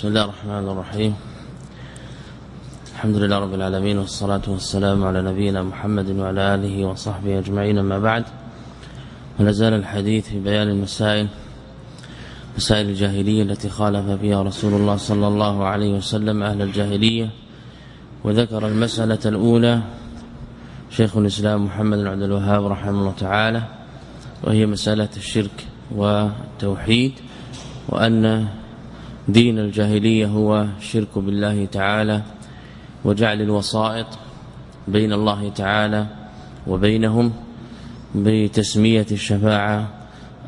بسم الله الرحمن الرحيم. الحمد لله رب العالمين والصلاة والسلام على نبينا محمد وعلى آله وصحبه أجمعين. ما بعد ونزال الحديث في بيان المسائل مسائل الجاهلية التي خالف فيها رسول الله صلى الله عليه وسلم أهل الجاهلية. وذكر المسألة الأولى شيخ الإسلام محمد بن عبد الوهاب رحمه الله تعالى وهي مسألة الشرك والتوحيد وأن دين الجاهلية هو الشرك بالله تعالى وجعل الوسائط بين الله تعالى وبينهم بتسمية الشفاعة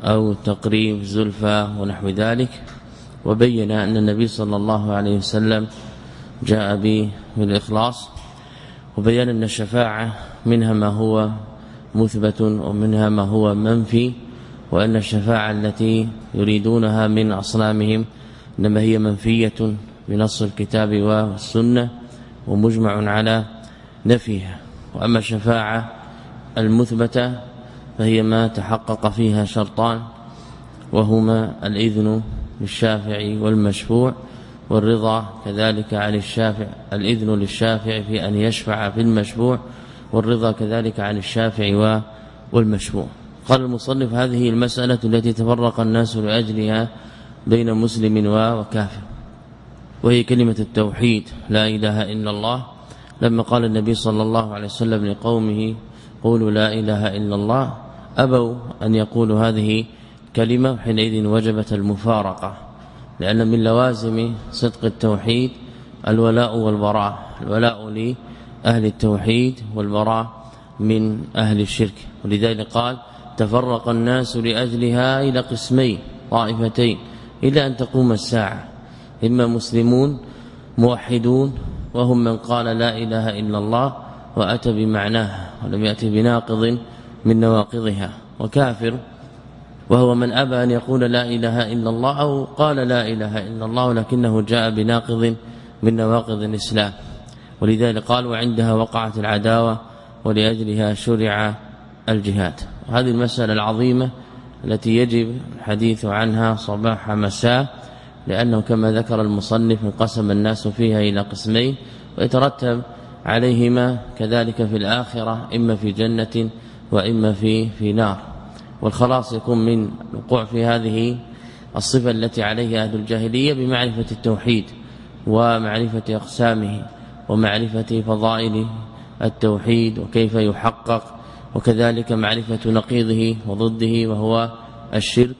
أو تقريب زلفى ونحو ذلك وبين أن النبي صلى الله عليه وسلم جاء به بالإخلاص وبين أن الشفاعة منها ما هو مثبت ومنها ما هو منفي وأن الشفاعة التي يريدونها من أصنامهم إنما هي منفية بنص الكتاب والسنة ومجمع على نفيها. وأما الشفاعة المثبتة فهي ما تحقق فيها شرطان وهما الإذن للشافع والمشفوع والرضا كذلك عن الشافع الإذن للشافع في أن يشفع في المشفوع والرضا كذلك عن الشافع والمشفوع. قال المصنف هذه المسألة التي تفرق الناس لأجلها بين مسلم وكافر وهي كلمة التوحيد لا إله إلا الله. لما قال النبي صلى الله عليه وسلم لقومه قولوا لا إله إلا الله أبوا أن يقولوا هذه كلمة حينئذ وجبت المفارقة. لأن من لوازم صدق التوحيد الولاء والبراء الولاء لأهل التوحيد والبراء من أهل الشرك. ولذلك قال تفرق الناس لأجلها إلى قسمين طائفتين. إلى أن تقوم الساعة. إما مسلمون موحدون وهم من قال لا إله إلا الله وأتى بمعناها ولم يأتي بناقض من نواقضها. وكافر وهو من أبى أن يقول لا إله إلا الله أو قال لا إله إلا الله ولكنه جاء بناقض من نواقض الإسلام. ولذلك قال وعندها وقعت العداوة ولأجلها شرع الجهاد. هذه المسألة العظيمة التي يجب الحديث عنها صباح مساء لأنه كما ذكر المصنف انقسم الناس فيها إلى قسمين ويترتب عليهما كذلك في الآخرة إما في جنة وإما في في نار. والخلاص يكون من الوقوع في هذه الصفة التي عليها أهل الجاهلية بمعرفة التوحيد ومعرفة أقسامه ومعرفة فضائل التوحيد وكيف يحقق وكذلك معرفة نقيضه وضده وهو الشرك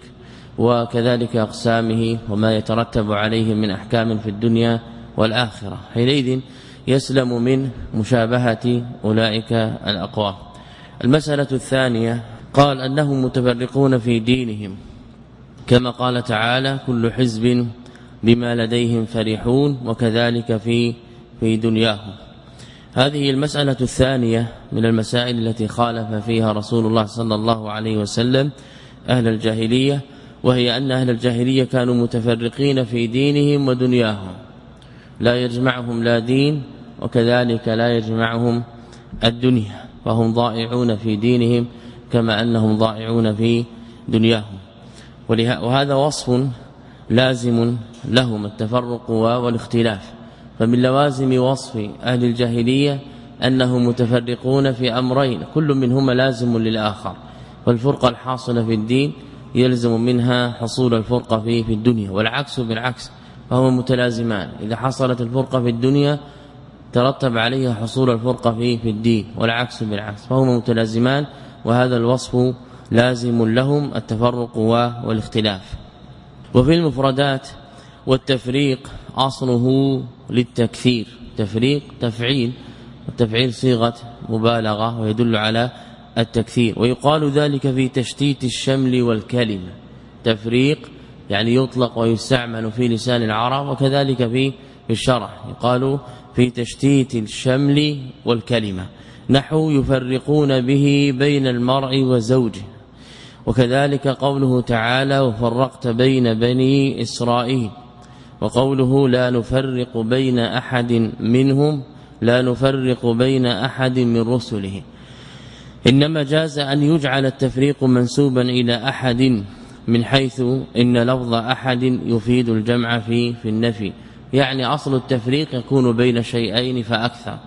وكذلك أقسامه وما يترتب عليه من أحكام في الدنيا والآخرة. حينئذ يسلم من مشابهة أولئك الأقوام. المسألة الثانية قال أنهم متفرقون في دينهم. كما قال تعالى كل حزب بما لديهم فرحون وكذلك في في دنياهم. هذه المسألة الثانية من المسائل التي خالف فيها رسول الله صلى الله عليه وسلم أهل الجاهلية وهي أن أهل الجاهلية كانوا متفرقين في دينهم ودنياهم. لا يجمعهم لا دين وكذلك لا يجمعهم الدنيا فهم ضائعون في دينهم كما أنهم ضائعون في دنياهم. وهذا وصف لازم لهم التفرق والاختلاف. فمن لوازم وصف أهل الجاهلية أنهم متفرقون في أمرين كل منهما لازم للآخر والفرقة الحاصلة في الدين يلزم منها حصول الفرقة في في الدنيا والعكس بالعكس فهما متلازمان إذا حصلت الفرقة في الدنيا ترتب عليها حصول الفرقة في في الدين والعكس بالعكس فهما متلازمان وهذا الوصف لازم لهم التفرق والاختلاف. وفي المفردات والتفريق أصله للتكثير. تفريق تفعيل. والتفعيل صيغة مبالغة ويدل على التكثير. ويقال ذلك في تشتيت الشمل والكلمة تفريق يعني يطلق ويستعمل في لسان العرب وكذلك في الشرع. يقال في تشتيت الشمل والكلمة نحو يفرقون به بين المرء وزوجه. وكذلك قوله تعالى وفرقت بين بني إسرائيل وقوله لا نفرق بين أحد منهم لا نفرق بين أحد من رسله. إنما جاز أن يجعل التفريق منسوبا إلى أحد من حيث إن لفظ أحد يفيد الجمع في في النفي. يعني أصل التفريق يكون بين شيئين فأكثر.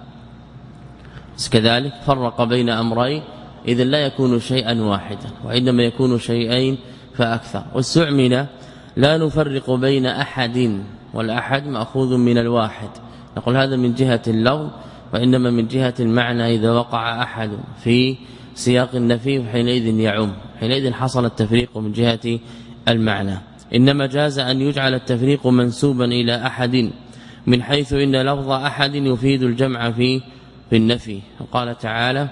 كذلك فرق بين أمرين إذا لا يكون شيئا واحدا وعندما يكون شيئين فأكثر. واستعمل لا نفرق بين أحد والأحد مأخوذ من الواحد. نقول هذا من جهة اللفظ وإنما من جهة المعنى إذا وقع أحد في سياق النفي حينئذ يعم. حينئذ حصل التفريق من جهة المعنى. إنما جاز أن يجعل التفريق منسوبا إلى أحد من حيث إن لفظ أحد يفيد الجمع في في النفي. وقال تعالى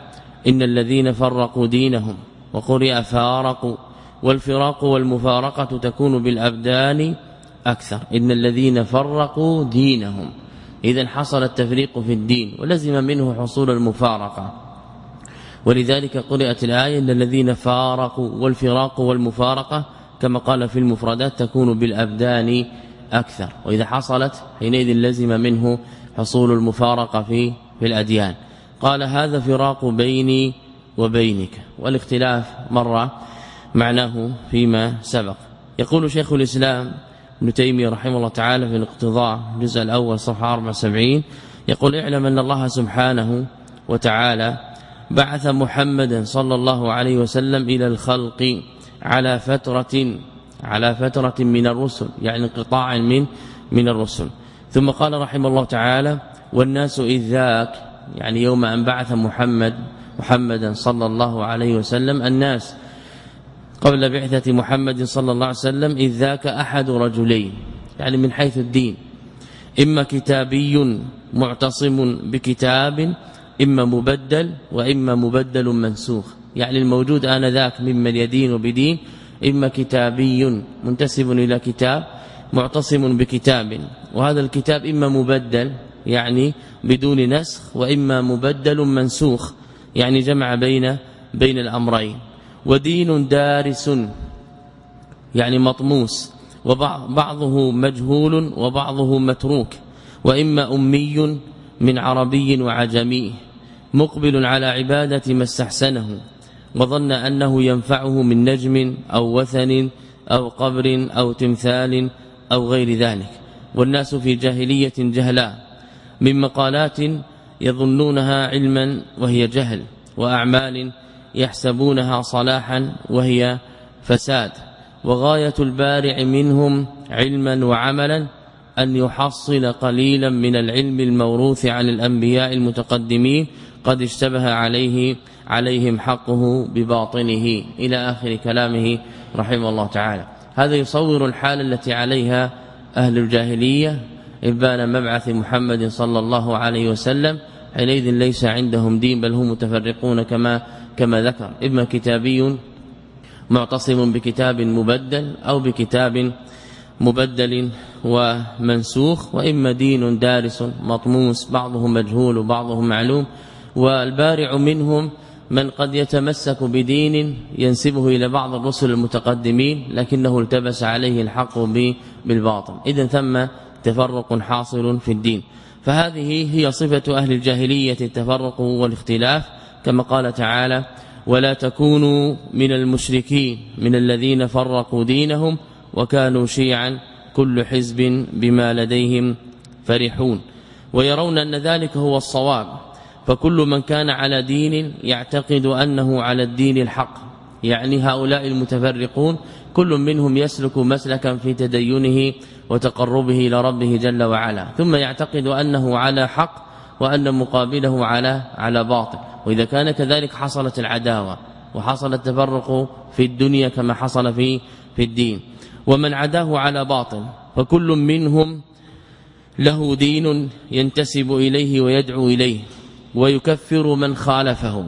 إن الذين فرقوا دينهم وقرئ فارقوا والفراق والمفارقة تكون بالأبدان أكثر. إن الذين فرقوا دينهم. إذا حصل التفريق في الدين ولزم منه حصول المفارقة. ولذلك قرأت الآية إن الذين فارقوا والفراق والمفارقة كما قال في المفردات تكون بالأبدان أكثر. وإذا حصلت حينئذ لزم منه حصول المفارقة في في الأديان. قال هذا فراق بيني وبينك. والاختلاف مر معناه فيما سبق. يقول شيخ الإسلام ابن تيمية رحمه الله تعالى في الاقتضاء الجزء الأول صفحة 74 يقول اعلم أن الله سبحانه وتعالى بعث محمدا صلى الله عليه وسلم إلى الخلق على فترة على فترة من الرسل يعني انقطاع من من الرسل. ثم قال رحمه الله تعالى والناس إذ ذاك يعني يوم أن بعث محمد محمدا صلى الله عليه وسلم الناس قبل بعثة محمد صلى الله عليه وسلم إذ ذاك أحد رجلين يعني من حيث الدين. إما كتابي معتصم بكتاب إما مبدل وإما مبدل منسوخ. يعني الموجود آنذاك ممن يدين بدين إما كتابي منتسب إلى كتاب معتصم بكتاب. وهذا الكتاب إما مبدل يعني بدون نسخ وإما مبدل منسوخ يعني جمع بين بين الأمرين. ودين دارس يعني مطموس وبعضه مجهول وبعضه متروك وإما أمي من عربي وعجمي مقبل على عبادة ما استحسنه وظن أنه ينفعه من نجم أو وثن أو قبر أو تمثال أو غير ذلك. والناس في جاهلية جهلاء من مقالات يظنونها علما وهي جهل وأعمال يحسبونها صلاحا وهي فساد. وغاية البارع منهم علما وعملا أن يحصل قليلا من العلم الموروث عن الأنبياء المتقدمين قد اشتبه عليه عليهم حقه بباطنه. إلى آخر كلامه رحمه الله تعالى. هذا يصور الحال التي عليها أهل الجاهلية إبان مبعث محمد صلى الله عليه وسلم. حينئذ ليس عندهم دين بل هم متفرقون كما كما ذكر إما كتابي معتصم بكتاب مبدل أو بكتاب مبدل ومنسوخ وإما دين دارس مطموس بعضه مجهول وبعضه معلوم والبارع منهم من قد يتمسك بدين ينسبه إلى بعض الرسل المتقدمين لكنه التبس عليه الحق بالباطل. اذا ثم تفرق حاصل في الدين. فهذه هي صفة أهل الجاهلية التفرق والاختلاف. كما قال تعالى ولا تكونوا من المشركين من الذين فرقوا دينهم وكانوا شيعا كل حزب بما لديهم فرحون ويرون أن ذلك هو الصواب فكل من كان على دين يعتقد أنه على الدين الحق. يعني هؤلاء المتفرقون كل منهم يسلك مسلكا في تدينه وتقربه إلى ربه جل وعلا ثم يعتقد أنه على حق وأن مقابله على على باطل. وإذا كان كذلك حصلت العداوة وحصل التفرق في الدنيا كما حصل في في الدين. ومن عداه على باطل فكل منهم له دين ينتسب إليه ويدعو إليه ويكفر من خالفه.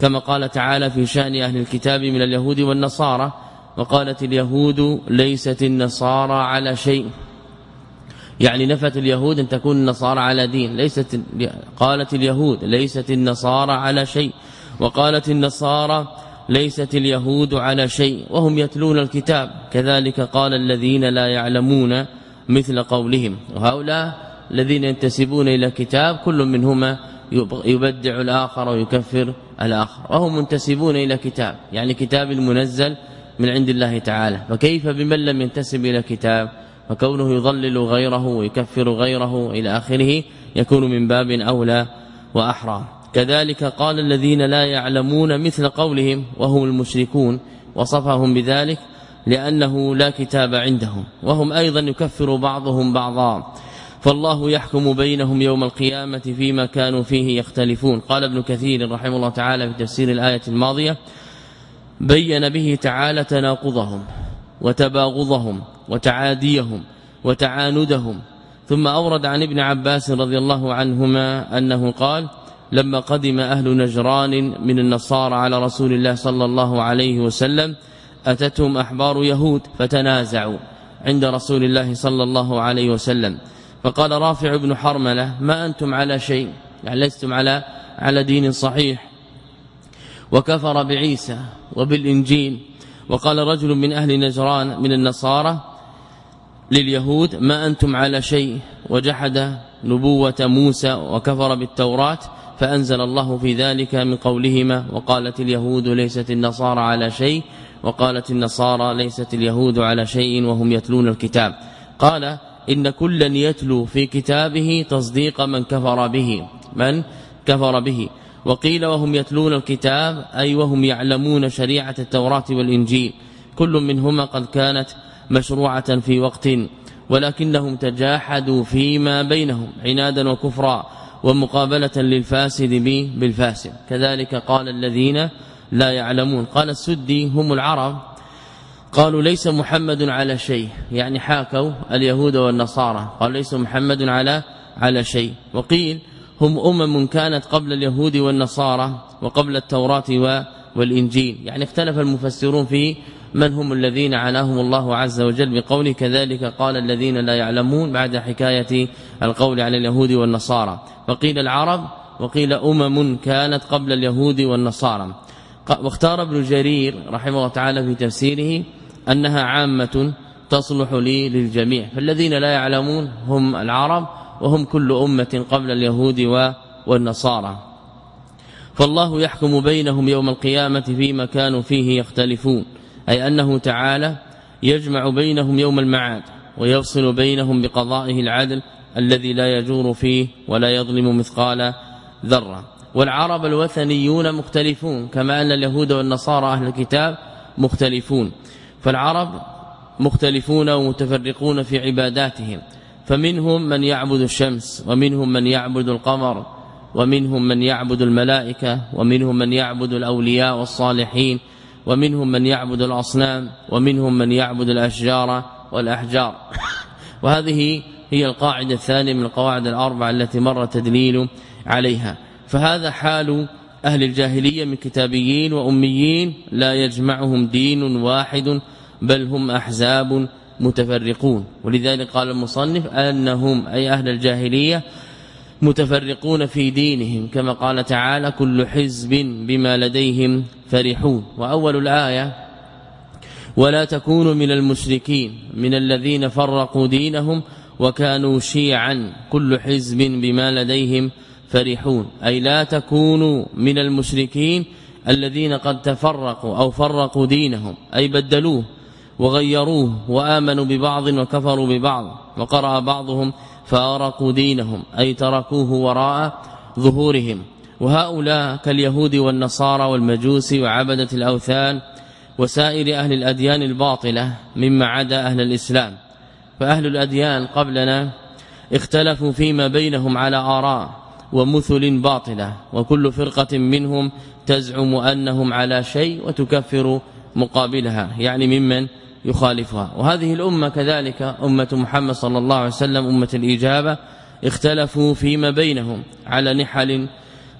كما قال تعالى في شأن أهل الكتاب من اليهود والنصارى وقالت اليهود ليست النصارى على شيء. يعني نفت اليهود أن تكون النصارى على دين ليست قالت اليهود ليست النصارى على شيء وقالت النصارى ليست اليهود على شيء وهم يتلون الكتاب كذلك قال الذين لا يعلمون مثل قولهم. وهؤلاء الذين ينتسبون إلى كتاب كل منهما يبدع الآخر ويكفر الآخر وهم منتسبون إلى كتاب يعني كتاب المنزل من عند الله تعالى. فكيف بمن لم ينتسب إلى كتاب؟ فكونه يضلل غيره ويكفر غيره إلى آخره يكون من باب أولى وأحرى. كذلك قال الذين لا يعلمون مثل قولهم وهم المشركون وصفهم بذلك لأنه لا كتاب عندهم وهم أيضا يكفر بعضهم بعضا. فالله يحكم بينهم يوم القيامة فيما كانوا فيه يختلفون. قال ابن كثير رحمه الله تعالى في تفسير الآية الماضية بين به تعالى تناقضهم وتباغضهم. وتعاديهم وتعاندهم ثم أورد عن ابن عباس رضي الله عنهما أنه قال لما قدم أهل نجران من النصارى على رسول الله صلى الله عليه وسلم أتتهم أحبار يهود فتنازعوا عند رسول الله صلى الله عليه وسلم. فقال رافع بن حرملة ما أنتم على شيء يعني لستم على على دين صحيح. وكفر بعيسى وبالإنجيل. وقال رجل من أهل نجران من النصارى لليهود ما أنتم على شيء وجحد نبوة موسى وكفر بالتوراة فأنزل الله في ذلك من قولهما وقالت اليهود ليست النصارى على شيء وقالت النصارى ليست اليهود على شيء وهم يتلون الكتاب قال إن كلا يتلو في كتابه تصديق من كفر به من كفر به وقيل وهم يتلون الكتاب أي وهم يعلمون شريعة التوراة والإنجيل كل منهما قد كانت مشروعة في وقت ولكنهم تجاحدوا فيما بينهم عنادا وكفرا ومقابلة للفاسد بالفاسد. كذلك قال الذين لا يعلمون. قال السدي هم العرب قالوا ليس محمد على شيء يعني حاكوا اليهود والنصارى قال ليس محمد على على شيء. وقيل هم أمم كانت قبل اليهود والنصارى وقبل التوراة والإنجيل. يعني اختلف المفسرون في من هم الذين عناهم الله عز وجل بقوله كذلك قال الذين لا يعلمون بعد حكاية القول على اليهود والنصارى. فقيل العرب وقيل أمم كانت قبل اليهود والنصارى. واختار ابن جرير رحمه الله تعالى في تفسيره أنها عامة تصلح لي للجميع. فالذين لا يعلمون هم العرب وهم كل أمة قبل اليهود والنصارى. فالله يحكم بينهم يوم القيامة فيما كانوا فيه يختلفون. أي أنه تعالى يجمع بينهم يوم المعاد ويفصل بينهم بقضائه العدل الذي لا يجور فيه ولا يظلم مثقال ذرة. والعرب الوثنيون مختلفون كما أن اليهود والنصارى أهل الكتاب مختلفون. فالعرب مختلفون ومتفرقون في عباداتهم. فمنهم من يعبد الشمس ومنهم من يعبد القمر ومنهم من يعبد الملائكة ومنهم من يعبد الأولياء والصالحين. ومنهم من يعبد الأصنام ومنهم من يعبد الأشجار والأحجار. وهذه هي القاعدة الثانية من القواعد الأربعة التي مر تدليل عليها. فهذا حال أهل الجاهلية من كتابيين وأميين لا يجمعهم دين واحد بل هم أحزاب متفرقون. ولذلك قال المصنف أنهم أي أهل الجاهلية متفرقون في دينهم كما قال تعالى كل حزب بما لديهم فرحون وأول الآية ولا تكونوا من المشركين من الذين فرقوا دينهم وكانوا شيعا كل حزب بما لديهم فرحون. أي لا تكونوا من المشركين الذين قد تفرقوا أو فرقوا دينهم أي بدلوه وغيروه وآمنوا ببعض وكفروا ببعض وقرأ بعضهم فأرقوا دينهم أي تركوه وراء ظهورهم. وهؤلاء كاليهود والنصارى والمجوس وعبدة الأوثان وسائر أهل الأديان الباطلة مما عدا أهل الإسلام. فأهل الأديان قبلنا اختلفوا فيما بينهم على آراء ومثل باطلة وكل فرقة منهم تزعم أنهم على شيء وتكفر مقابلها. يعني ممن؟ يخالفها. وهذه الأمة كذلك أمة محمد صلى الله عليه وسلم أمة الإجابة اختلفوا فيما بينهم على نحل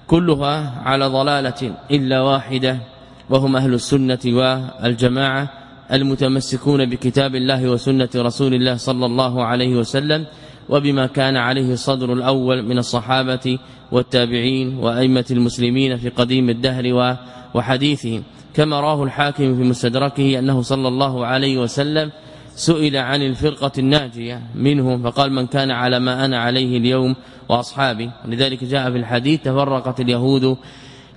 كلها على ضلالة إلا واحدة وهم أهل السنة والجماعة المتمسكون بكتاب الله وسنة رسول الله صلى الله عليه وسلم وبما كان عليه الصدر الأول من الصحابة والتابعين وأئمة المسلمين في قديم الدهر وحديثهم. كما راه الحاكم في مستدركه أنه صلى الله عليه وسلم سئل عن الفرقة الناجية منهم فقال من كان على ما أنا عليه اليوم وأصحابي لذلك جاء في الحديث تفرقت اليهود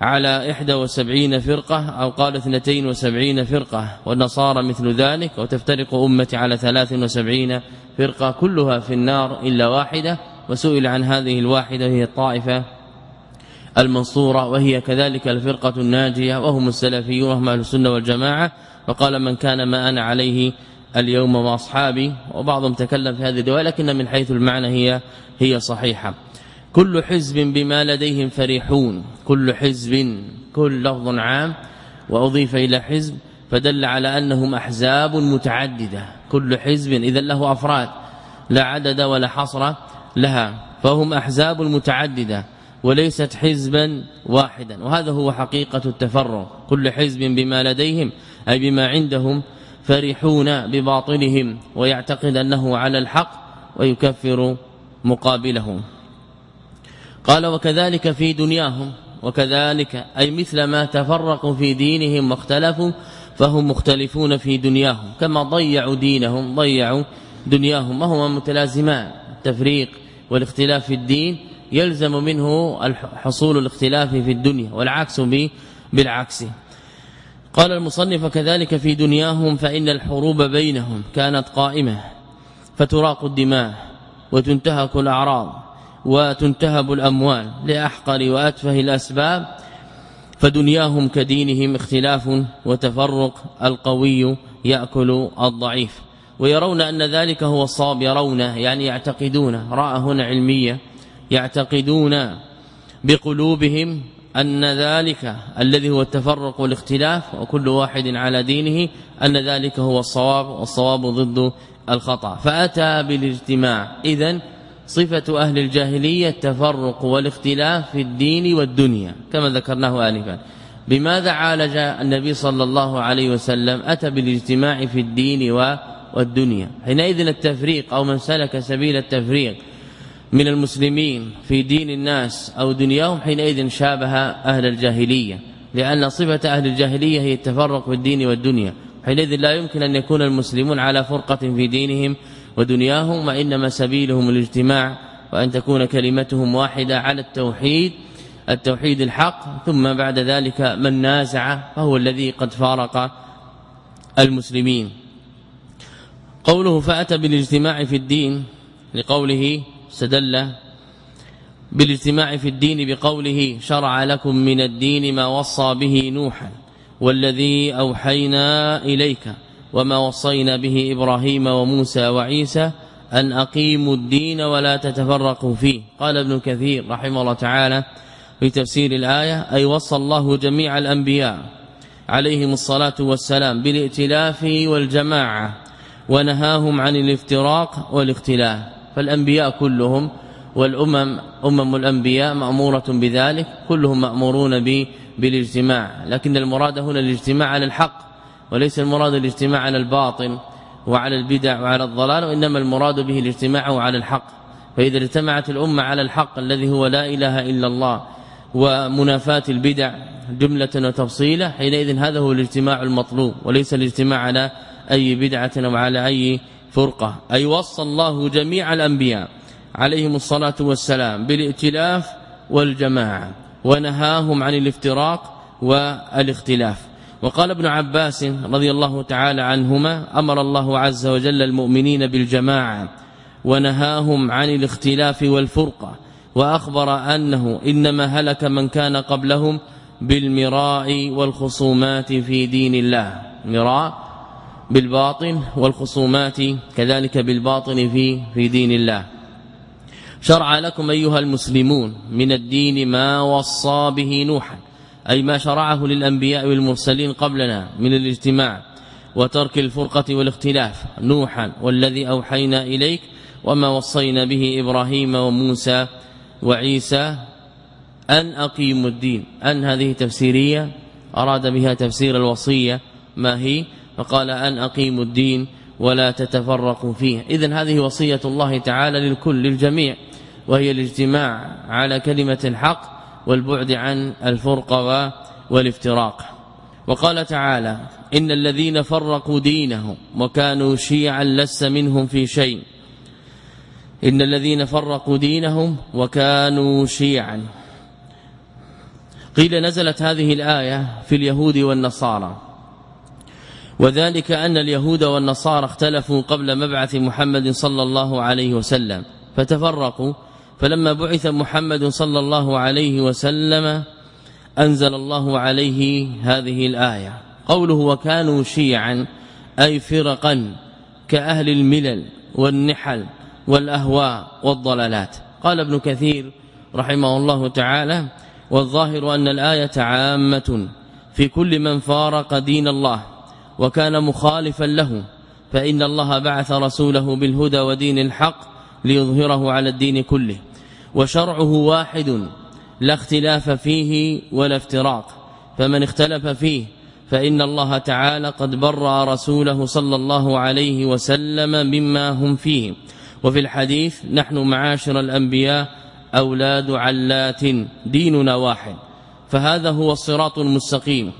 على 71 فرقة أو قال 72 فرقة والنصارى مثل ذلك وتفترق أمتي على 73 فرقة كلها في النار إلا واحدة وسئل عن هذه الواحدة هي الطائفة المنصورة وهي كذلك الفرقة الناجية وهم السلفيون وهم أهل السنة والجماعة. وقال من كان ما أنا عليه اليوم وأصحابي. وبعضهم تكلم في هذه الرواية لكن من حيث المعنى هي هي صحيحة. كل حزب بما لديهم فرحون كل حزب كل لفظ عام وأضيف إلى حزب فدل على أنهم أحزاب متعددة. كل حزب اذا له أفراد لا عدد ولا حصر لها فهم أحزاب متعددة. وليست حزبا واحدا. وهذا هو حقيقة التفرق كل حزب بما لديهم أي بما عندهم فرحون بباطلهم ويعتقد أنه على الحق ويكفر مقابله قال وكذلك في دنياهم وكذلك أي مثل ما تفرقوا في دينهم واختلفوا فهم مختلفون في دنياهم. كما ضيعوا دينهم ضيعوا دنياهم وهما متلازمان. التفريق والاختلاف في الدين يلزم منه حصول الاختلاف في الدنيا والعكس بالعكس. قال المصنف كذلك في دنياهم فإن الحروب بينهم كانت قائمة فتراق الدماء وتنتهك الأعراض وتنتهب الأموال لأحقر وأتفه الأسباب فدنياهم كدينهم اختلاف وتفرق القوي يأكل الضعيف. ويرون أن ذلك هو الصواب يرون يعني يعتقدون رأى هنا علمية يعتقدون بقلوبهم أن ذلك الذي هو التفرق والاختلاف وكل واحد على دينه أن ذلك هو الصواب والصواب ضد الخطأ. فأتى بالاجتماع. إذا صفة أهل الجاهلية التفرق والاختلاف في الدين والدنيا كما ذكرناه آنفا. بماذا عالج النبي صلى الله عليه وسلم؟ أتى بالاجتماع في الدين والدنيا. حينئذ التفريق أو من سلك سبيل التفريق من المسلمين في دين الناس أو دنياهم حينئذ شابه أهل الجاهلية لأن صفة أهل الجاهلية هي التفرق في الدين والدنيا. حينئذ لا يمكن أن يكون المسلمون على فرقة في دينهم ودنياهم وإنما سبيلهم الاجتماع وأن تكون كلمتهم واحدة على التوحيد التوحيد الحق ثم بعد ذلك من نازع فهو الذي قد فارق المسلمين. قوله فأتى بالاجتماع في الدين لقوله استدل بالاجتماع في الدين بقوله شرع لكم من الدين ما وصى به نوحا والذي أوحينا إليك وما وصينا به إبراهيم وموسى وعيسى أن أقيموا الدين ولا تتفرقوا فيه. قال ابن كثير رحمه الله تعالى في تفسير الآية أي وصى الله جميع الأنبياء عليهم الصلاة والسلام بالائتلاف والجماعة ونهاهم عن الافتراق والاختلاف. فالأنبياء كلهم والأمم أمم الأنبياء مأمورة بذلك كلهم مأمورون بالاجتماع. لكن المراد هنا الاجتماع على الحق وليس المراد الاجتماع على الباطل وعلى البدع وعلى الضلال وإنما المراد به الاجتماع على الحق. فإذا اجتمعت الأمة على الحق الذي هو لا إله إلا الله ومنافاة البدع جملة وتفصيلا حينئذ هذا هو الاجتماع المطلوب وليس الاجتماع على أي بدعة أو على أي فرقة. أي وصى الله جميع الأنبياء عليهم الصلاة والسلام بالائتلاف والجماعة ونهاهم عن الافتراق والاختلاف. وقال ابن عباس رضي الله تعالى عنهما أمر الله عز وجل المؤمنين بالجماعة ونهاهم عن الاختلاف والفرقة. وأخبر أنه إنما هلك من كان قبلهم بالمراء والخصومات في دين الله. مراء بالباطن والخصومات كذلك بالباطن في في دين الله. شرع لكم أيها المسلمون من الدين ما وصى به نوحا أي ما شرعه للأنبياء والمرسلين قبلنا من الاجتماع وترك الفرقة والاختلاف نوحا والذي أوحينا إليك وما وصينا به إبراهيم وموسى وعيسى أن أقيموا الدين. أن هذه تفسيرية أراد بها تفسير الوصية ما هي؟ فقال أن أقيموا الدين ولا تتفرقوا فيه. اذا هذه وصية الله تعالى للكل للجميع وهي الاجتماع على كلمة الحق والبعد عن الفرقة والافتراق. وقال تعالى إن الذين فرقوا دينهم وكانوا شيعا لس منهم في شيء. إن الذين فرقوا دينهم وكانوا شيعا. قيل نزلت هذه الآية في اليهود والنصارى. وذلك أن اليهود والنصارى اختلفوا قبل مبعث محمد صلى الله عليه وسلم فتفرقوا. فلما بعث محمد صلى الله عليه وسلم أنزل الله عليه هذه الآية. قوله وكانوا شيعا أي فرقا كأهل الملل والنحل والأهواء والضلالات. قال ابن كثير رحمه الله تعالى والظاهر أن الآية عامة في كل من فارق دين الله وكان مخالفا له فإن الله بعث رسوله بالهدى ودين الحق ليظهره على الدين كله وشرعه واحد لا اختلاف فيه ولا افتراق فمن اختلف فيه فإن الله تعالى قد برأ رسوله صلى الله عليه وسلم مما هم فيه. وفي الحديث نحن معاشر الأنبياء أولاد علات ديننا واحد فهذا هو الصراط المستقيم.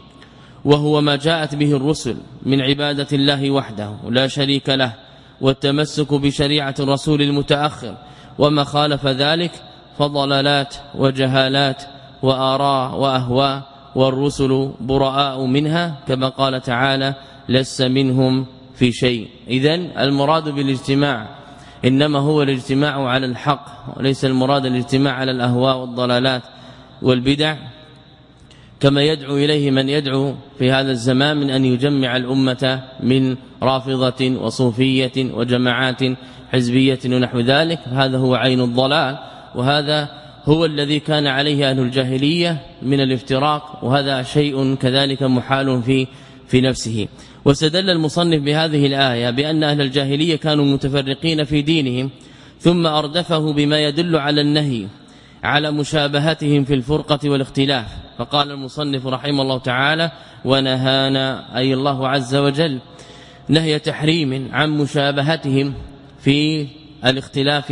وهو ما جاءت به الرسل من عبادة الله وحده لا شريك له والتمسك بشريعة الرسول المتأخر وما خالف ذلك فضلالات وجهالات وآراء وأهواء والرسل براء منها كما قال تعالى لس منهم في شيء اذا المراد بالاجتماع إنما هو الاجتماع على الحق وليس المراد الاجتماع على الأهواء والضلالات والبدع. كما يدعو إليه من يدعو في هذا الزمان من أن يجمع الأمة من رافضة وصوفية وجماعات حزبية ونحو ذلك. هذا هو عين الضلال وهذا هو الذي كان عليه أهل الجاهلية من الافتراق وهذا شيء كذلك محال في في نفسه. واستدل المصنف بهذه الآية بأن أهل الجاهلية كانوا متفرقين في دينهم ثم أردفه بما يدل على النهي على مشابهتهم في الفرقة والاختلاف. فقال المصنف رحمه الله تعالى ونهانا أي الله عز وجل نهي تحريم عن مشابهتهم في الاختلاف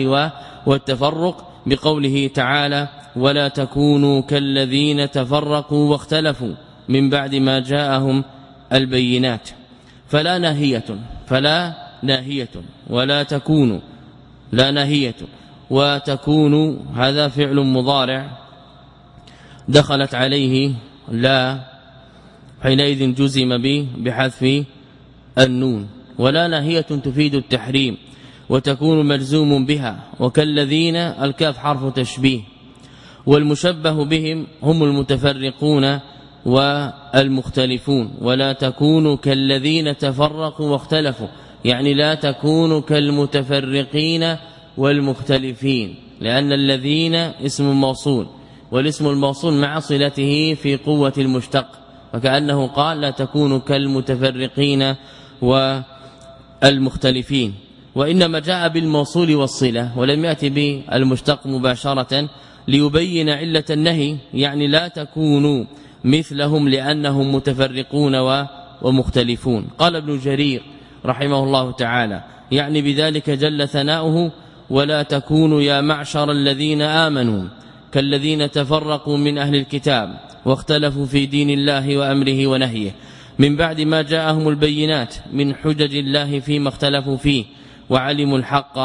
والتفرق بقوله تعالى ولا تكونوا كالذين تفرقوا واختلفوا من بعد ما جاءهم البينات فلا ناهية فلا ناهية ولا تكونوا لا ناهية. وتكون هذا فعل مضارع دخلت عليه لا حينئذ جزم به بحذف النون ولا ناهية تفيد التحريم وتكون مجزوم بها وكالذين الكاف حرف تشبيه والمشبه بهم هم المتفرقون والمختلفون ولا تكونوا كالذين تفرقوا واختلفوا يعني لا تكونوا كالمتفرقين والمختلفين لأن الذين اسم موصول والاسم الموصول مع صلته في قوة المشتق وكأنه قال لا تكونوا كالمتفرقين والمختلفين وإنما جاء بالموصول والصلة ولم يأتي بالمشتق مباشرة ليبين علة النهي يعني لا تكونوا مثلهم لأنهم متفرقون ومختلفون. قال ابن جرير رحمه الله تعالى يعني بذلك جل ثناؤه ولا تكونوا يا معشر الذين آمنوا كالذين تفرقوا من أهل الكتاب واختلفوا في دين الله وأمره ونهيه. من بعد ما جاءهم البينات من حجج الله فيما اختلفوا فيه وعلموا الحق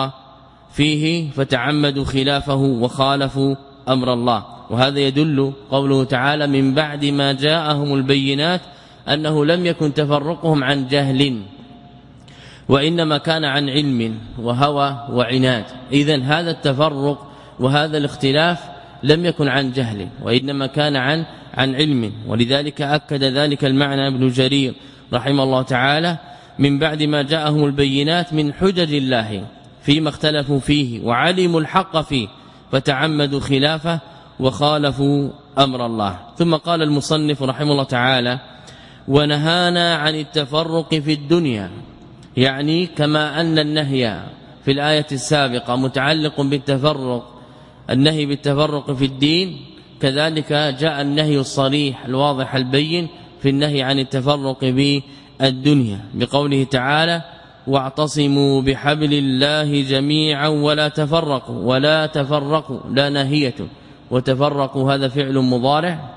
فيه فتعمدوا خلافه وخالفوا أمر الله. وهذا يدل قوله تعالى من بعد ما جاءهم البينات أنه لم يكن تفرقهم عن جهل. وإنما كان عن علم وهوى وعناد. اذا هذا التفرق وهذا الاختلاف لم يكن عن جهل وإنما كان عن عن علم. ولذلك أكد ذلك المعنى ابن جرير رحمه الله تعالى من بعد ما جاءهم البينات من حجج الله فيما اختلفوا فيه وعلموا الحق فيه فتعمدوا خلافه وخالفوا أمر الله. ثم قال المصنف رحمه الله تعالى ونهانا عن التفرق في الدنيا يعني كما أن النهي في الآية السابقة متعلق بالتفرق النهي بالتفرق في الدين كذلك جاء النهي الصريح الواضح البين في النهي عن التفرق الدنيا بقوله تعالى واعتصموا بحبل الله جميعا ولا تفرقوا ولا تفرقوا لا ناهية. وتفرقوا هذا فعل مضارع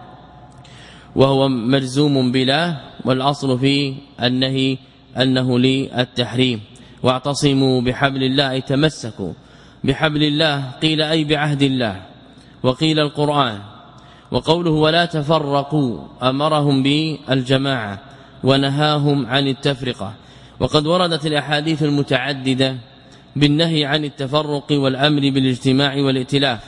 وهو مجزوم بلا والأصل في النهي أنه للتحريم واعتصموا بحبل الله تمسكوا بحبل الله قيل أي بعهد الله وقيل القرآن. وقوله ولا تفرقوا أمرهم بالجماعة ونهاهم عن التفرقة. وقد وردت الأحاديث المتعددة بالنهي عن التفرق والأمر بالاجتماع والائتلاف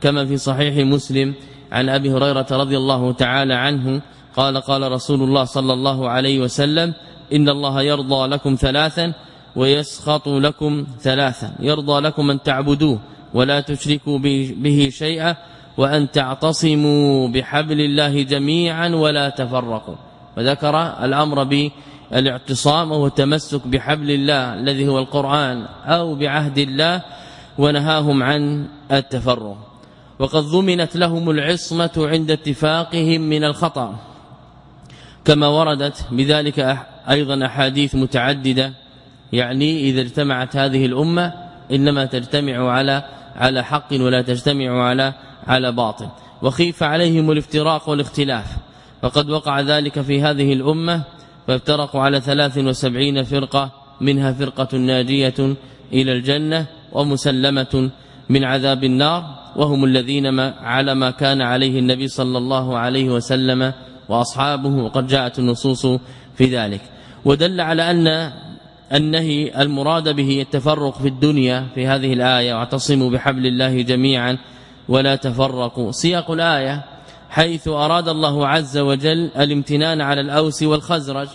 كما في صحيح مسلم عن أبي هريرة رضي الله تعالى عنه قال قال رسول الله صلى الله عليه وسلم إن الله يرضى لكم ثلاثا ويسخط لكم ثلاثا. يرضى لكم أن تعبدوه ولا تشركوا به شيئا وأن تعتصموا بحبل الله جميعا ولا تفرقوا. وذكر الأمر بالإعتصام وهو التمسك بحبل الله الذي هو القرآن أو بعهد الله ونهاهم عن التفرق. وقد ضمنت لهم العصمة عند اتفاقهم من الخطأ كما وردت بذلك أيضا أحاديث متعددة. يعني إذا اجتمعت هذه الأمة إنما تجتمع على على حق ولا تجتمع على على باطل. وخيف عليهم الافتراق والاختلاف. وقد وقع ذلك في هذه الأمة فافترقوا على 73 فرقة منها فرقة ناجية إلى الجنة ومسلمة من عذاب النار وهم الذين ما على ما كان عليه النبي صلى الله عليه وسلم وأصحابه وقد جاءت النصوص في ذلك. ودل على أن النهي المراد به التفرق في الدنيا في هذه الآية واعتصموا بحبل الله جميعا ولا تفرقوا. سياق الآية حيث أراد الله عز وجل الامتنان على الأوس والخزرج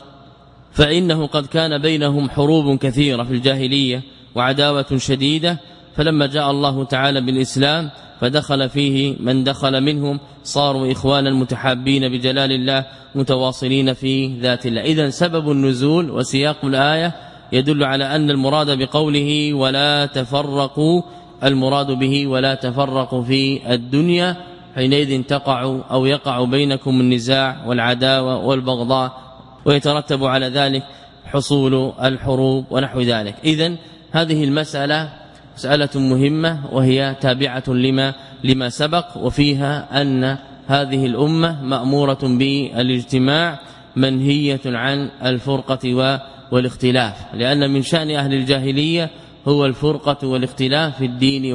فإنه قد كان بينهم حروب كثيرة في الجاهلية وعداوة شديدة فلما جاء الله تعالى بالإسلام فدخل فيه من دخل منهم صاروا إخوانا متحابين بجلال الله متواصلين في ذات الله. إذا سبب النزول وسياق الآية يدل على أن المراد بقوله ولا تفرقوا المراد به ولا تفرقوا في الدنيا حينئذ تقع أو يقع بينكم النزاع والعداوة والبغضاء ويترتب على ذلك حصول الحروب ونحو ذلك. إذا هذه المسألة مسألة مهمة وهي تابعة لما لما سبق وفيها أن هذه الأمة مأمورة بالاجتماع منهية عن الفرقة والاختلاف. لأن من شأن أهل الجاهلية هو الفرقة والاختلاف في الدين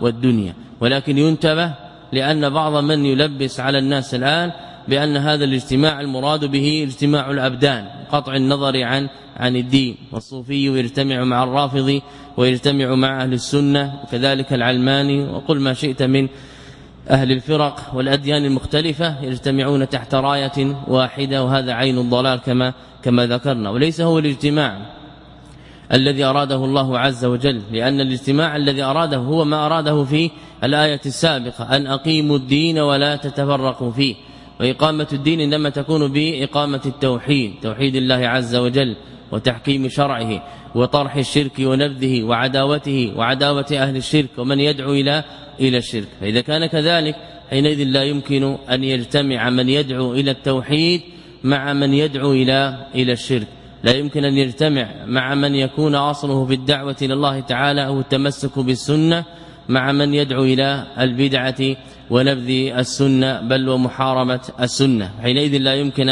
والدنيا. ولكن ينتبه لأن بعض من يلبس على الناس الآن بأن هذا الاجتماع المراد به اجتماع الأبدان قطع النظر عن عن الدين. والصوفي يجتمع مع الرافضي ويجتمع مع أهل السنة وكذلك العلماني. وقل ما شئت من أهل الفرق والأديان المختلفة يجتمعون تحت راية واحدة وهذا عين الضلال كما كما ذكرنا. وليس هو الاجتماع الذي أراده الله عز وجل لأن الاجتماع الذي أراده هو ما أراده في الآية السابقة أن أقيموا الدين ولا تتفرقوا فيه. وإقامة الدين إنما تكون بإقامة التوحيد توحيد الله عز وجل وتحكيم شرعه وطرح الشرك ونبذه وعداوته وعداوة أهل الشرك ومن يدعو إلى إلى الشرك. فإذا كان كذلك حينئذ لا يمكن أن يجتمع من يدعو إلى التوحيد مع من يدعو إلى إلى الشرك. لا يمكن أن يجتمع مع من يكون أصله في الدعوة إلى الله تعالى أو التمسك بالسنة مع من يدعو إلى البدعة ونبذ السنة بل ومحاربة السنة. حينئذ لا يمكن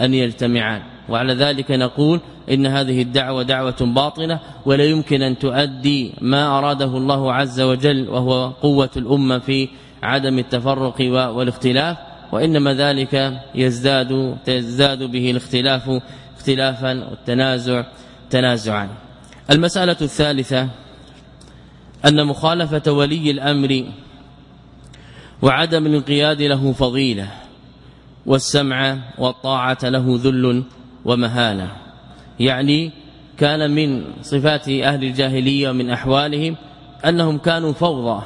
أن يجتمعان. وعلى ذلك نقول إن هذه الدعوة دعوة باطنة ولا يمكن أن تؤدي ما أراده الله عز وجل وهو قوة الأمة في عدم التفرق والاختلاف. وإنما ذلك يزداد تزداد به الاختلاف اختلافا والتنازع تنازعا. المسألة الثالثة أن مخالفة ولي الأمر وعدم الانقياد له فضيلة والسمع والطاعة له ذل ومهانة. يعني كان من صفات أهل الجاهلية ومن أحوالهم أنهم كانوا فوضى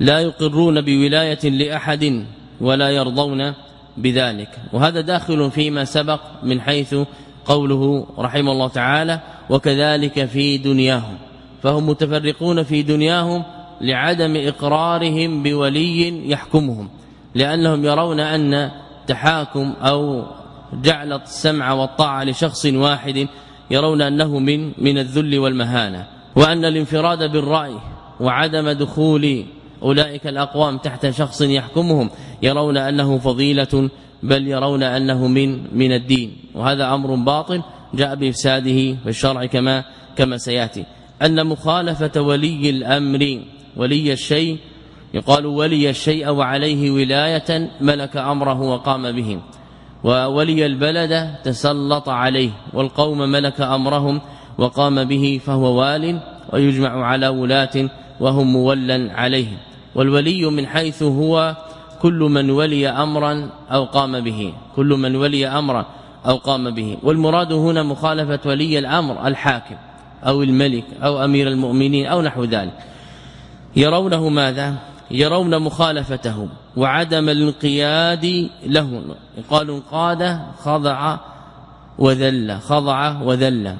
لا يقرون بولاية لأحد ولا يرضون بذلك. وهذا داخل فيما سبق من حيث قوله رحمه الله تعالى وكذلك في دنياهم فهم متفرقون في دنياهم لعدم إقرارهم بولي يحكمهم لأنهم يرون أن تحاكم أو جعل السمع والطاعة لشخص واحد يرون أنه من من الذل والمهانة وأن الانفراد بالرأي وعدم دخول أولئك الأقوام تحت شخص يحكمهم يرون أنه فضيلة بل يرون أنه من من الدين وهذا أمر باطل جاء بإفساده في الشرع كما كما سيأتي. أن مخالفة ولي الأمر ولي الشيء. يقال ولي الشيء وعليه ولاية ملك أمره وقام به. وولي البلد تسلط عليه والقوم ملك أمرهم وقام به فهو وال ويجمع على ولاة وهم مولا عليه. والولي من حيث هو كل من ولي أمرا أو قام به. كل من ولي أمرا أو قام به. والمراد هنا مخالفة ولي الأمر الحاكم أو الملك أو أمير المؤمنين أو نحو ذلك. يرونه ماذا؟ يرون مخالفته وعدم الانقياد له. قالوا انقاد خضع وذل خضع وذل.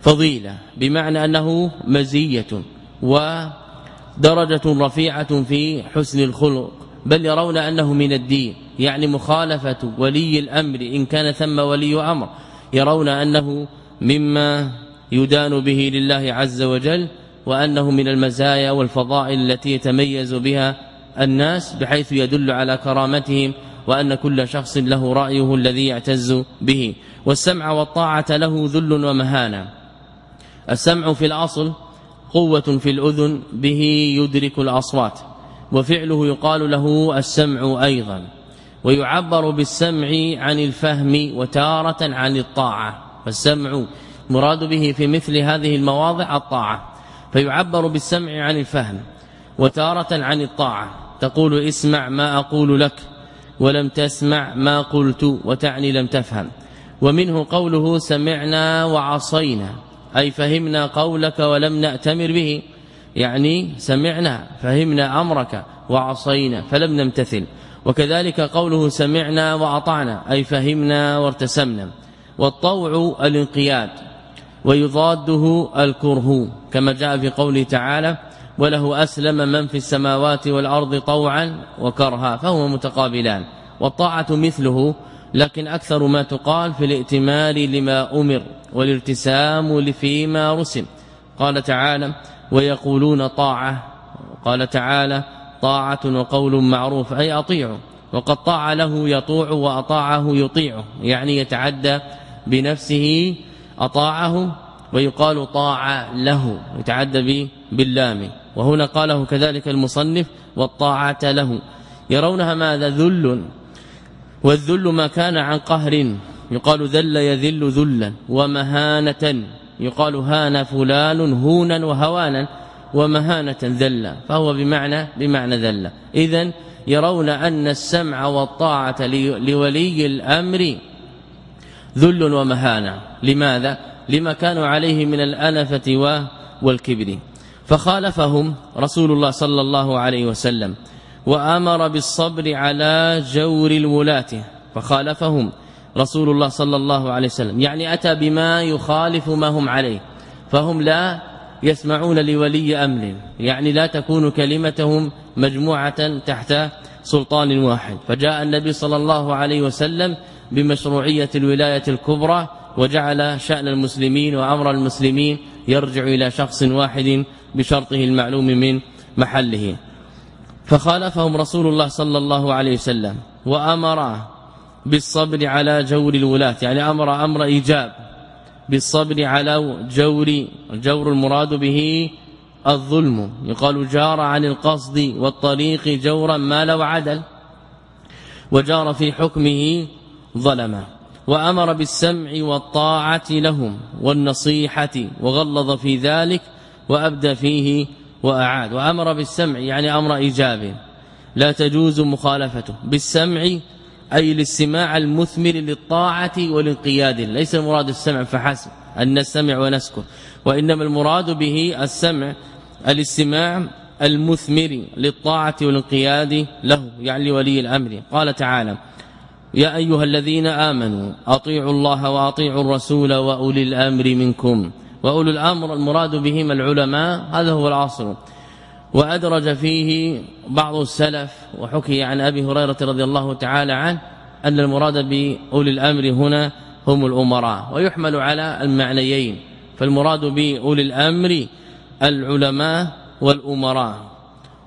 فضيلة بمعنى أنه مزية ودرجة رفيعة في حسن الخلق. بل يرون أنه من الدين يعني مخالفة ولي الأمر إن كان ثم ولي أمر. يرون أنه مما يدان به لله عز وجل وأنه من المزايا والفضائل التي يتميز بها الناس بحيث يدل على كرامتهم وأن كل شخص له رأيه الذي يعتز به. والسمع والطاعة له ذل ومهانة. السمع في الأصل قوة في الأذن به يدرك الأصوات. وفعله يقال له السمع أيضا. ويعبر بالسمع عن الفهم وتارة عن الطاعة. فالسمع مراد به في مثل هذه المواضع الطاعة. فيعبر بالسمع عن الفهم وتارة عن الطاعة. تقول اسمع ما أقول لك ولم تسمع ما قلت وتعني لم تفهم. ومنه قوله سمعنا وعصينا أي فهمنا قولك ولم نأتمر به يعني سمعنا فهمنا أمرك وعصينا فلم نمتثل. وكذلك قوله سمعنا وأطعنا أي فهمنا وارتسمنا. والطوع الانقياد ويضاده الكره كما جاء في قوله تعالى وله أسلم من في السماوات والأرض طوعا وكرها فهو متقابلان. والطاعة مثله لكن أكثر ما تقال في الائتمار لما أمر والارتسام فيما رسم. قال تعالى ويقولون طاعة قال تعالى طاعة وقول معروف أي أطيعوا وقد طاع له يطوع وأطاعه يطيعه يعني يتعدى بنفسه أطاعه ويقال طاع له يتعدى باللام. وهنا قاله كذلك المصنف والطاعة له. يرونها ماذا؟ ذل. والذل ما كان عن قهر. يقال ذل يذل ذلا ومهانة. يقال هان فلان هونا وهوانا ومهانة ذل فهو بمعنى بمعنى ذل. اذا يرون أن السمع والطاعة لولي الأمر ذل ومهانة. لماذا؟ لما كانوا عليه من الأنفة والكبر. فخالفهم رسول الله صلى الله عليه وسلم وأمر بالصبر على جور الولاة. فخالفهم رسول الله صلى الله عليه وسلم. يعني أتى بما يخالف ما هم عليه. فهم لا يسمعون لولي أمر. يعني لا تكون كلمتهم مجموعة تحت سلطان واحد. فجاء النبي صلى الله عليه وسلم بمشروعية الولاية الكبرى وجعل شأن المسلمين وأمر المسلمين يرجع إلى شخص واحد بشرطه المعلوم من محله. فخالفهم رسول الله صلى الله عليه وسلم وأمر بالصبر على جور الولاة يعني أمر أمر إيجاب بالصبر على جور جور المراد به الظلم. يقال جار عن القصد والطريق جورا ما لو عدل وجار في حكمه ظلما وأمر بالسمع والطاعة لهم والنصيحة وغلظ في ذلك وأبدى فيه وأعاد. وأمر بالسمع يعني أمر إيجاب. لا تجوز مخالفته. بالسمع أي الاستماع المثمر للطاعة والانقياد ليس المراد السمع فحسب. أن نستمع ونسكت. وإنما المراد به السمع الاستماع المثمر للطاعة والانقياد له يعني ولي الأمر. قال تعالى يا أيها الذين آمنوا أطيعوا الله وأطيعوا الرسول وأولي الأمر منكم. واولي الأمر المراد بهم العلماء هذا هو العصر. وأدرج فيه بعض السلف وحكي عن أبي هريرة رضي الله تعالى عنه أن المراد بأولي الأمر هنا هم الأمراء ويحمل على المعنيين. فالمراد بأولي الأمر العلماء والأمراء.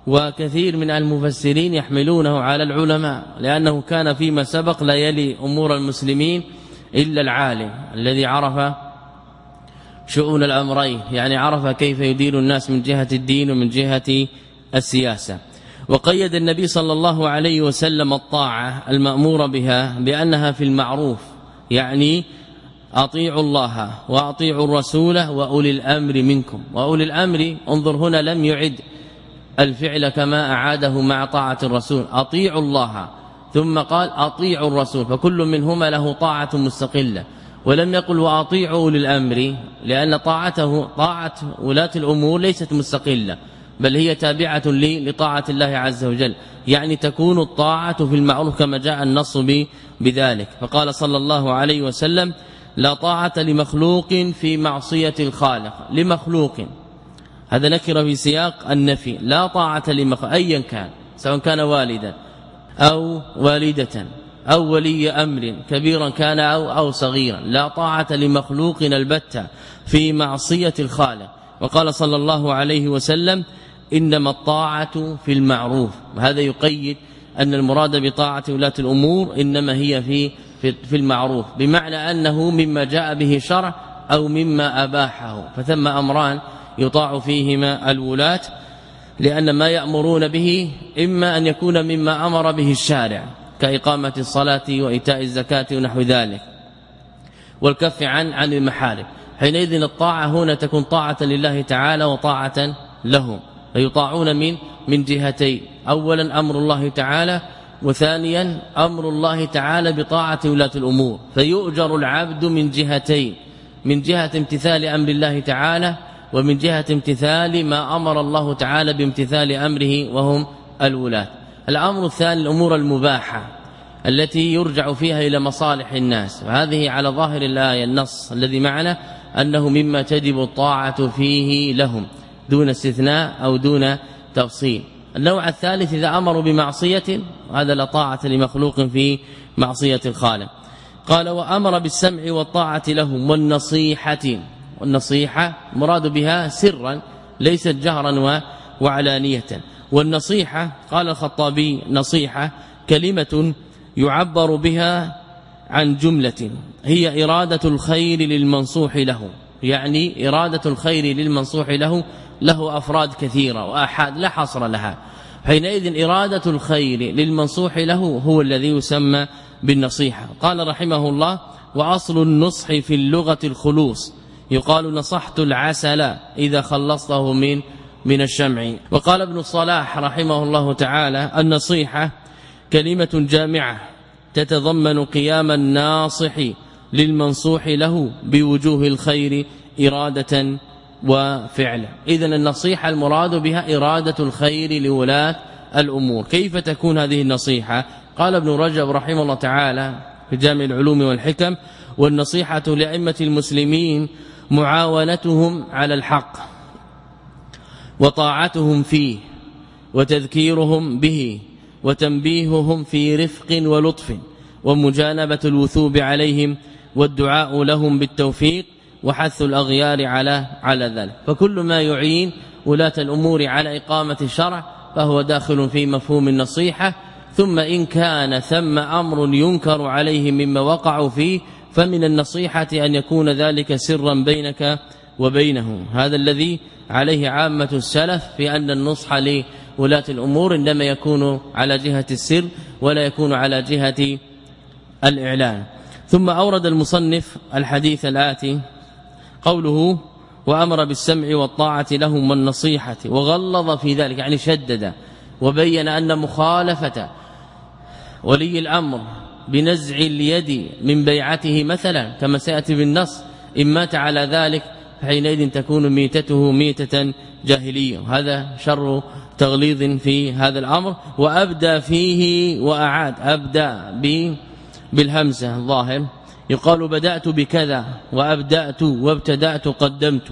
وكثير من المفسرين يحملونه على العلماء لأنه كان فيما سبق لا يلي أمور المسلمين إلا العالم الذي عرف شؤون الأمرين يعني عرف كيف يدير الناس من جهة الدين ومن جهة السياسة. وقيد النبي صلى الله عليه وسلم الطاعة المأمور بها بأنها في المعروف يعني أطيعوا الله وأطيعوا الرسول وأولي الأمر منكم. وأولي الأمر انظر هنا لم يعد الفعل كما أعاده مع طاعة الرسول أطيعوا الله. ثم قال أطيعوا الرسول فكل منهما له طاعة مستقلة. ولم يقل وأطيعوا اولي الامر لأن طاعته طاعة ولاة الأمور ليست مستقلة بل هي تابعة لي لطاعة الله عز وجل. يعني تكون الطاعة في المعروف كما جاء النص بذلك. فقال صلى الله عليه وسلم لا طاعة لمخلوق في معصية الخالق لمخلوق. هذا نكر في سياق النفي لا طاعة لمخلوق ايا كان سواء كان والدا أو والدة أو ولي أمر كبيرا كان أو أو صغيرا. لا طاعة لمخلوق البتة في معصية الخالق. وقال صلى الله عليه وسلم إنما الطاعة في المعروف. وهذا يقيد أن المراد بطاعة ولاة الأمور إنما هي في في المعروف بمعنى أنه مما جاء به شرع أو مما أباحه. فثم أمران يطاع فيهما الولاة لأن ما يأمرون به إما أن يكون مما أمر به الشارع كإقامة الصلاة وإيتاء الزكاة ونحو ذلك والكف عن عن المحارم. حينئذ الطاعة هنا تكون طاعة لله تعالى وطاعة له. فيطاعون من من جهتين اولا أمر الله تعالى وثانيا أمر الله تعالى بطاعة ولاة الأمور. فيؤجر العبد من جهتين من جهة امتثال أمر الله تعالى ومن جهة امتثال ما أمر الله تعالى بامتثال أمره وهم الولاة. الأمر الثاني الأمور المباحة التي يرجع فيها إلى مصالح الناس. وهذه على ظاهر الآية النص الذي معنا أنه مما تجب الطاعة فيه لهم دون استثناء أو دون تفصيل. النوع الثالث إذا أمروا بمعصية هذا لا طاعة لمخلوق في معصية الخالق. قال وأمر بالسمع والطاعة لهم والنصيحة والنصيحة مراد بها سرا ليست جهرا وعلانية. والنصيحة قال الخطابي نصيحة كلمة يعبر بها عن جملة هي إرادة الخير للمنصوح له. يعني إرادة الخير للمنصوح له له أفراد كثيرة واحاد لا حصر لها. حينئذ إرادة الخير للمنصوح له هو الذي يسمى بالنصيحة. قال رحمه الله وأصل النصح في اللغة الخلوص. يقال نصحت العسل إذا خلصته من من الشمع. وقال ابن الصلاح رحمه الله تعالى النصيحة كلمة جامعة تتضمن قيام الناصح للمنصوح له بوجوه الخير إرادة وفعلا اذا النصيحة المراد بها إرادة الخير لولاة الأمور. كيف تكون هذه النصيحة؟ قال ابن رجب رحمه الله تعالى في جامع العلوم والحكم والنصيحة لأئمة المسلمين معاونتهم على الحق وطاعتهم فيه وتذكيرهم به وتنبيههم في رفق ولطف ومجانبة الوثوب عليهم والدعاء لهم بالتوفيق وحث الأغيار على على ذلك. فكل ما يعين ولاة الأمور على إقامة الشرع فهو داخل في مفهوم النصيحة ثم إن كان ثم أمر ينكر عليه مما وقعوا فيه فمن النصيحة أن يكون ذلك سرا بينك وبينه. هذا الذي عليه عامة السلف في أن النصح لولاة الأمور إنما يكون على جهة السر ولا يكون على جهة الإعلان. ثم أورد المصنف الحديث الآتي قوله وأمر بالسمع والطاعة لهم والنصيحة وغلظ في ذلك يعني شدد وبين أن مخالفة ولي الأمر بنزع اليد من بيعته مثلا كما سيأتي بالنص إن مات على ذلك حينئذ تكون ميتته ميتة جاهلية. هذا شر تغليظ في هذا الأمر وأبدى فيه وأعاد أبدى بالهمزة الظاهر. يقال بدأت بكذا وأبدأت وابتدأت قدمت.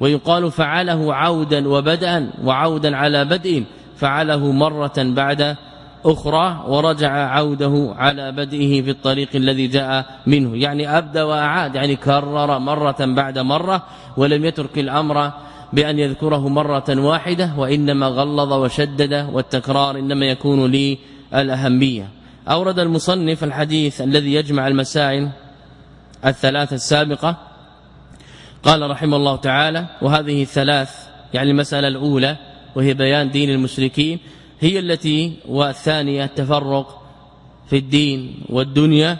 ويقال فعله عودا وبدءا وعودا على بدء فعله مرة بعد أخرى ورجع عوده على بدئه في الطريق الذي جاء منه. يعني ابدا وأعاد يعني كرر مرة بعد مرة ولم يترك الأمر بأن يذكره مرة واحدة وإنما غلظ وشدد والتكرار إنما يكون للأهمية أورد المصنف الحديث الذي يجمع المسائل الثلاث السابقة. قال رحمه الله تعالى وهذه الثلاث يعني المسألة الأولى وهي بيان دين المشركين هي التي والثانية التفرق في الدين والدنيا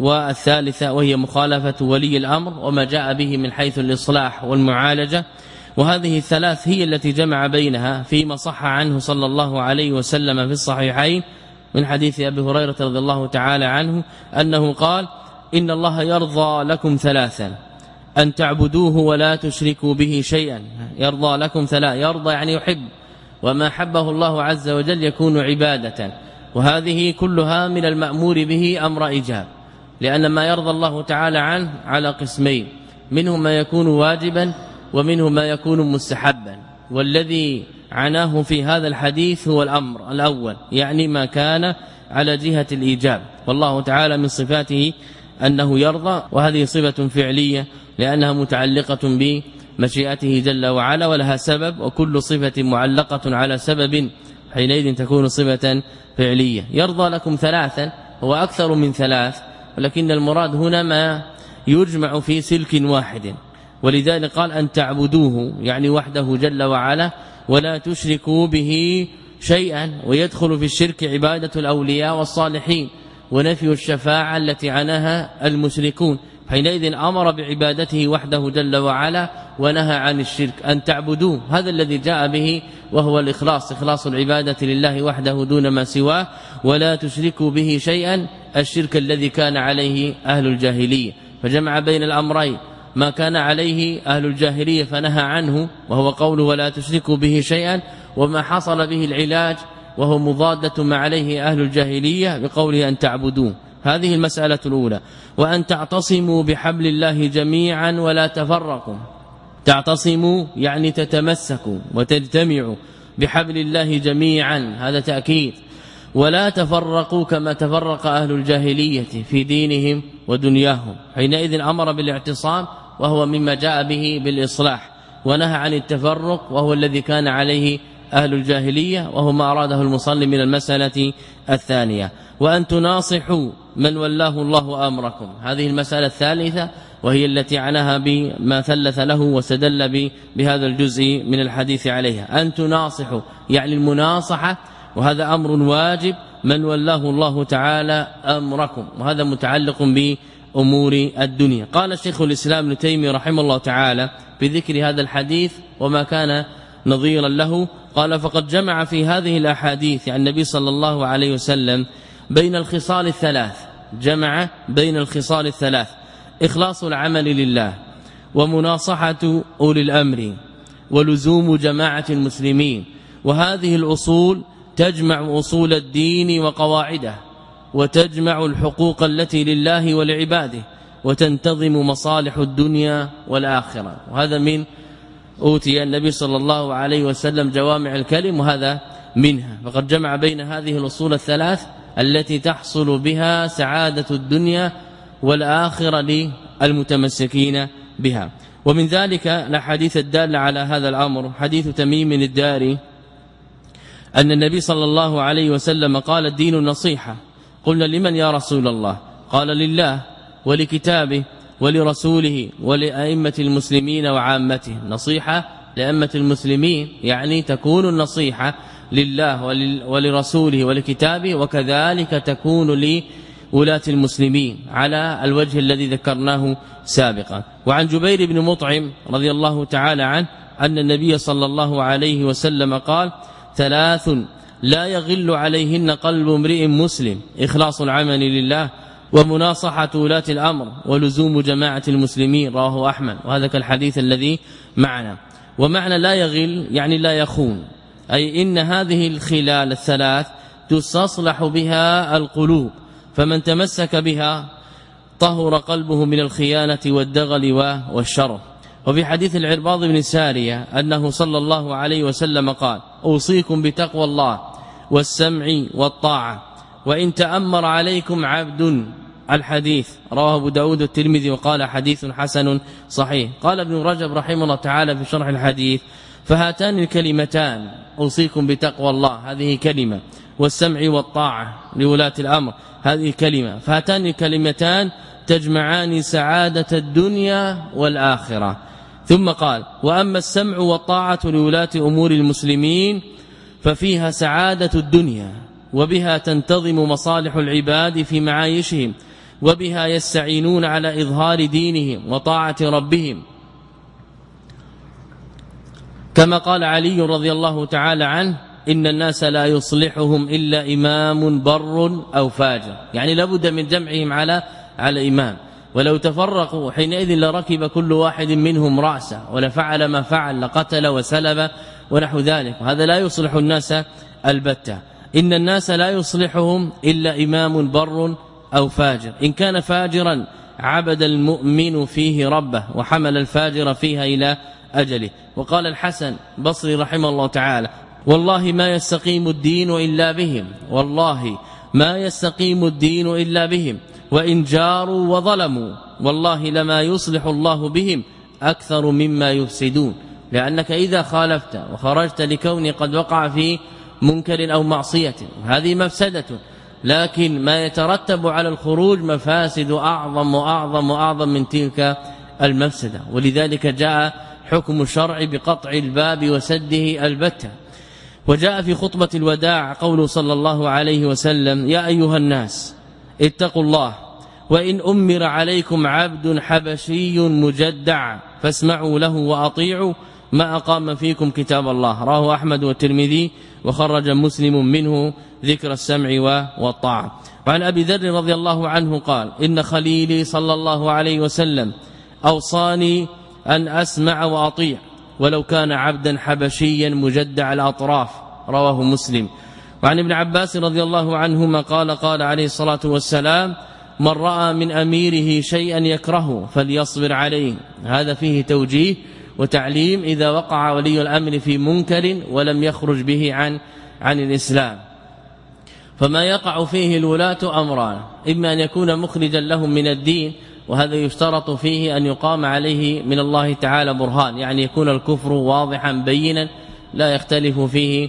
والثالثة وهي مخالفة ولي الأمر وما جاء به من حيث الإصلاح والمعالجة. وهذه الثلاث هي التي جمع بينها فيما صح عنه صلى الله عليه وسلم في الصحيحين من حديث أبي هريرة رضي الله تعالى عنه أنه قال إن الله يرضى لكم ثلاثا أن تعبدوه ولا تشركوا به شيئا. يرضى لكم ثلاث يرضى يعني يحب. وما حبه الله عز وجل يكون عبادة. وهذه كلها من المأمور به أمر إيجاب. لأن ما يرضى الله تعالى عنه على قسمين. منه ما يكون واجبا ومنه ما يكون مستحبا. والذي عناه في هذا الحديث هو الأمر الأول يعني ما كان على جهة الإيجاب. والله تعالى من صفاته أنه يرضى وهذه صفة فعلية لأنها متعلقة بمشيئته جل وعلا ولها سبب وكل صفة معلقة على سبب حينئذ تكون صفة فعلية. يرضى لكم ثلاثا هو أكثر من ثلاث ولكن المراد هنا ما يجمع في سلك واحد. ولذلك قال أن تعبدوه يعني وحده جل وعلا ولا تشركوا به شيئا. ويدخل في الشرك عبادة الأولياء والصالحين ونفي الشفاعة التي عناها المشركون. حينئذ أمر بعبادته وحده جل وعلا ونهى عن الشرك أن تعبدوه هذا الذي جاء به وهو الإخلاص إخلاص العبادة لله وحده دون ما سواه ولا تشركوا به شيئا الشرك الذي كان عليه أهل الجاهلية. فجمع بين الأمرين ما كان عليه أهل الجاهلية فنهى عنه وهو قوله ولا تشركوا به شيئا وما حصل به العلاج وهو مضادة ما عليه أهل الجاهلية بقوله أن تعبدوه. هذه المسألة الأولى. وأن تعتصموا بحبل الله جميعا ولا تفرقوا. تعتصموا يعني تتمسكوا وتجتمعوا بحبل الله جميعا هذا تأكيد. ولا تفرقوا كما تفرق أهل الجاهلية في دينهم ودنياهم. حينئذ أمر بالاعتصام وهو مما جاء به بالإصلاح ونهى عن التفرق وهو الذي كان عليه أهل الجاهلية وهو ما أراده المصلي من المسألة الثانية. وأن تناصحوا من ولاه الله أمركم. هذه المسألة الثالثة وهي التي عناها بما ثلث له واستدل بهذا الجزء من الحديث عليها. أن تناصحوا يعني المناصحة وهذا أمر واجب من ولاه الله تعالى أمركم. وهذا متعلق بأمور الدنيا. قال الشيخ الإسلام ابن تيمية رحمه الله تعالى بذكر هذا الحديث وما كان نظيرا له قال فقد جمع في هذه الأحاديث عن النبي صلى الله عليه وسلم بين الخصال الثلاث جمع بين الخصال الثلاث إخلاص العمل لله ومناصحة أولي الأمر ولزوم جماعة المسلمين. وهذه الأصول تجمع أصول الدين وقواعده وتجمع الحقوق التي لله ولعباده وتنتظم مصالح الدنيا والآخرة. وهذا من أوتي النبي صلى الله عليه وسلم جوامع الكلم وهذا منها. فقد جمع بين هذه الأصول الثلاث التي تحصل بها سعادة الدنيا والآخرة للمتمسكين بها. ومن ذلك الحديث الدال على هذا الأمر. حديث تميم الداري. أن النبي صلى الله عليه وسلم قال الدين النصيحة قلنا لمن يا رسول الله؟ قال لله ولكتابه ولرسوله ولأئمة المسلمين وعامته. نصيحة لأئمة المسلمين يعني تكون النصيحة لله ولرسوله ولكتابه وكذلك تكون لولاة المسلمين على الوجه الذي ذكرناه سابقا. وعن جبير بن مطعم رضي الله تعالى عنه أن النبي صلى الله عليه وسلم قال ثلاث لا يغل عليهن قلب امرئ مسلم إخلاص العمل لله ومناصحة ولاة الأمر ولزوم جماعة المسلمين. رواه أحمد. وهذا كالحديث الذي معنا. ومعنى لا يغل يعني لا يخون. أي إن هذه الخلال الثلاث تستصلح بها القلوب فمن تمسك بها طهر قلبه من الخيانة والدغل والشر. وفي حديث العرباض بن سارية أنه صلى الله عليه وسلم قال أوصيكم بتقوى الله والسمع والطاعة وإن تأمر عليكم عبد. الحديث رواه أبو داود الترمذي وقال حديث حسن صحيح. قال ابن رجب رحمه الله تعالى في شرح الحديث فهاتان الكلمتان. أوصيكم بتقوى الله. هذه كلمة. والسمع والطاعة لولاة الأمر. هذه كلمة. فهاتان الكلمتان تجمعان سعادة الدنيا والآخرة. ثم قال وأما السمع والطاعة لولاة أمور المسلمين ففيها سعادة الدنيا وبها تنتظم مصالح العباد في معايشهم وبها يستعينون على إظهار دينهم وطاعة ربهم. كما قال علي رضي الله تعالى عنه إن الناس لا يصلحهم إلا إمام بر أو فاجر. يعني لابد من جمعهم على على إمام. ولو تفرقوا حينئذ لركب كل واحد منهم رأسه ولفعل ما فعل لقتل وسلب ونحو ذلك. وهذا لا يصلح الناس البتة. إن الناس لا يصلحهم إلا إمام بر أو فاجر. إن كان فاجرا عبد المؤمن فيه ربه وحمل الفاجر فيها إلى أجله. وقال الحسن بصري رحمه الله تعالى والله ما يستقيم الدين إلا بهم والله ما يستقيم الدين إلا بهم وإن جاروا وظلموا والله لما يصلح الله بهم أكثر مما يفسدون. لأنك إذا خالفت وخرجت لكون قد وقع في منكر أو معصية هذه مفسدة لكن ما يترتب على الخروج مفاسد أعظم وأعظم وأعظم من تلك المفسدة. ولذلك جاء حكم الشرع بقطع الباب وسده البتة. وجاء في خطبة الوداع قول صلى الله عليه وسلم يا أيها الناس اتقوا الله وإن أمر عليكم عبد حبشي مجدع فاسمعوا له وأطيعوا ما أقام فيكم كتاب الله. راه أحمد والترمذي وخرج مسلم منه ذكر السمع والطاعة. وعن أبي ذر رضي الله عنه قال إن خليلي صلى الله عليه وسلم أوصاني أن أسمع وأطيع ولو كان عبدا حبشيا مجدع الأطراف رواه مسلم. وعن ابن عباس رضي الله عنهما قال قال عليه الصلاة والسلام من رأى من أميره شيئا يكرهه فليصبر عليه. هذا فيه توجيه وتعليم إذا وقع ولي الأمر في منكر ولم يخرج به عن عن الإسلام. فما يقع فيه الولاة امران إما أن يكون مخرجا لهم من الدين وهذا يشترط فيه أن يقام عليه من الله تعالى برهان يعني يكون الكفر واضحا بينا لا يختلف فيه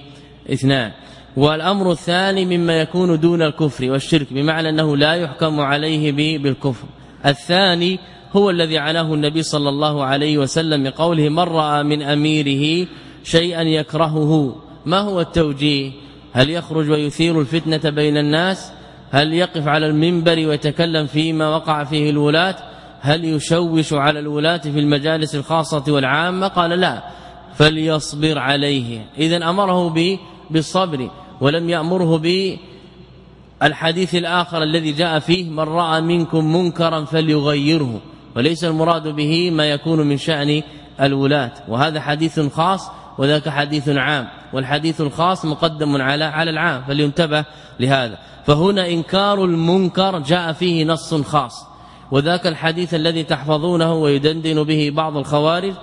اثنان. والأمر الثاني مما يكون دون الكفر والشرك بمعنى أنه لا يحكم عليه بالكفر. الثاني هو الذي عناه النبي صلى الله عليه وسلم بقوله من رأى من أميره شيئا يكرهه ما هو التوجيه؟ هل يخرج ويثير الفتنة بين الناس؟ هل يقف على المنبر ويتكلم فيما وقع فيه الولاة؟ هل يشوش على الولاة في المجالس الخاصة والعامة؟ قال لا فليصبر عليه. اذا أمره بالصبر ولم يأمره بالحديث الآخر الذي جاء فيه من رأى منكم منكرا فليغيره. وليس المراد به ما يكون من شأن الولاة. وهذا حديث خاص وذاك حديث عام. والحديث الخاص مقدم على على العام فلينتبه لهذا. فهنا إنكار المنكر جاء فيه نص خاص. وذاك الحديث الذي تحفظونه ويدندن به بعض الخوارج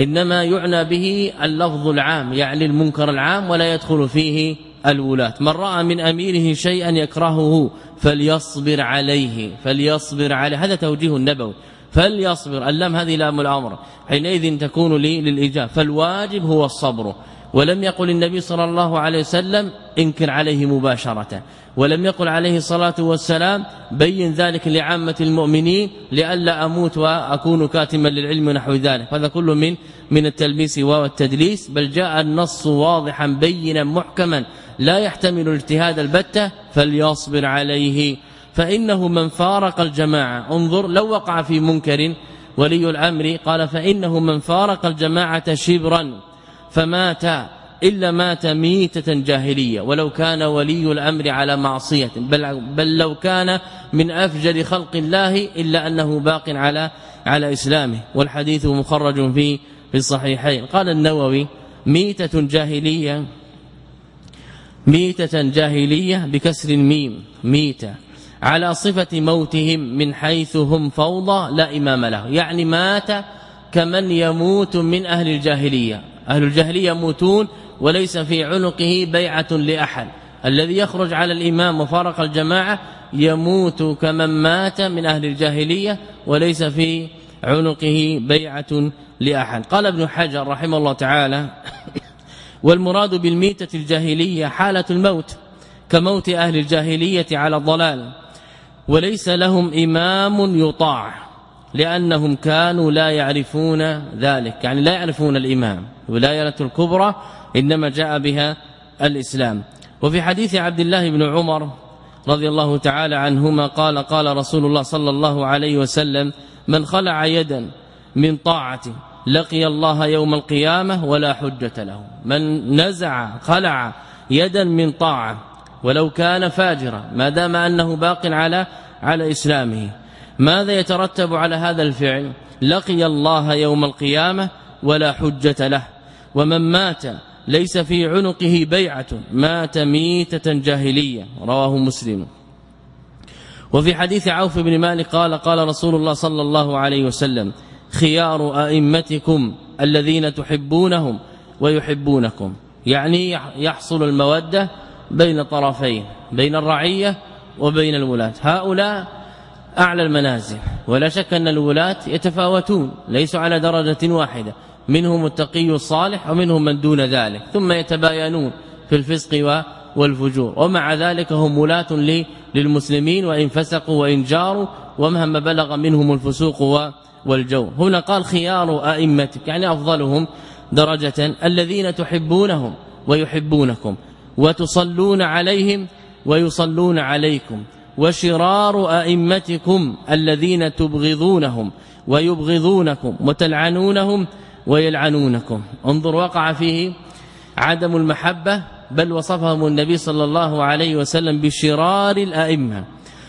إنما يعنى به اللفظ العام يعني المنكر العام ولا يدخل فيه الولاة. من رأى من أميره شيئا يكرهه فليصبر عليه فليصبر عليه. هذا توجيه النبوي. فليصبر. اللام هذه لام الأمر. حينئذ تكون لي للاجابه فالواجب هو الصبر. ولم يقل النبي صلى الله عليه وسلم انكر عليه مباشرة. ولم يقل عليه الصلاة والسلام بين ذلك لعامة المؤمنين لئلا أموت وأكون كاتما للعلم نحو ذلك. هذا كله من من التلبيس والتدليس. بل جاء النص واضحا بينا محكما لا يحتمل الاجتهاد البتة فليصبر عليه. فإنه من فارق الجماعة. انظر لو وقع في منكر ولي الأمر قال فإنه من فارق الجماعة شبرا. فمات إلا مات ميتة جاهلية ولو كان ولي الأمر على معصية. بل, بل لو كان من أفجر خلق الله إلا أنه باق على على إسلامه. والحديث مخرج في في الصحيحين. قال النووي ميتة جاهلية ميتة جاهلية بكسر الميم ميتة على صفة موتهم من حيث هم فوضى لا إمام له. يعني مات كمن يموت من أهل الجاهلية. أهل الجاهلية يموتون وليس في عنقه بيعة لأحد. الذي يخرج على الإمام وفارق الجماعة يموت كمن مات من أهل الجاهلية وليس في عنقه بيعة لأحد. قال ابن حجر رحمه الله تعالى والمراد بالميتة الجاهلية حالة الموت كموت أهل الجاهلية على الضلال وليس لهم إمام يطاع. لأنهم كانوا لا يعرفون ذلك. يعني لا يعرفون الإمام. ولاية الكبرى إنما جاء بها الإسلام. وفي حديث عبد الله بن عمر رضي الله تعالى عنهما قال قال رسول الله صلى الله عليه وسلم من خلع يدا من طاعة لقي الله يوم القيامة ولا حجة له. من نزع خلع يدا من طاعة ولو كان فاجرا ما دام أنه باق على على إسلامه. ماذا يترتب على هذا الفعل؟ لقي الله يوم القيامة ولا حجة له. ومن مات ليس في عنقه بيعة مات ميتة جاهلية. رواه مسلم. وفي حديث عوف بن مالك قال قال رسول الله صلى الله عليه وسلم خيار أئمتكم الذين تحبونهم ويحبونكم. يعني يحصل المودة بين طرفين بين الرعية وبين الولاة هؤلاء أعلى المنازل. ولا شك أن الولاة يتفاوتون ليسوا على درجة واحدة. منهم التقي الصالح ومنهم من دون ذلك. ثم يتباينون في الفسق والفجور. ومع ذلك هم ولاة للمسلمين وإن فسقوا وإن جاروا ومهما بلغ منهم الفسوق والجور. هنا قال خيار أئمتك يعني أفضلهم درجة. الذين تحبونهم ويحبونكم وتصلون عليهم ويصلون عليكم. وشرار أئمتكم الذين تبغضونهم ويبغضونكم وتلعنونهم ويلعنونكم. انظر وقع فيه عدم المحبة بل وصفهم النبي صلى الله عليه وسلم بشرار الأئمة.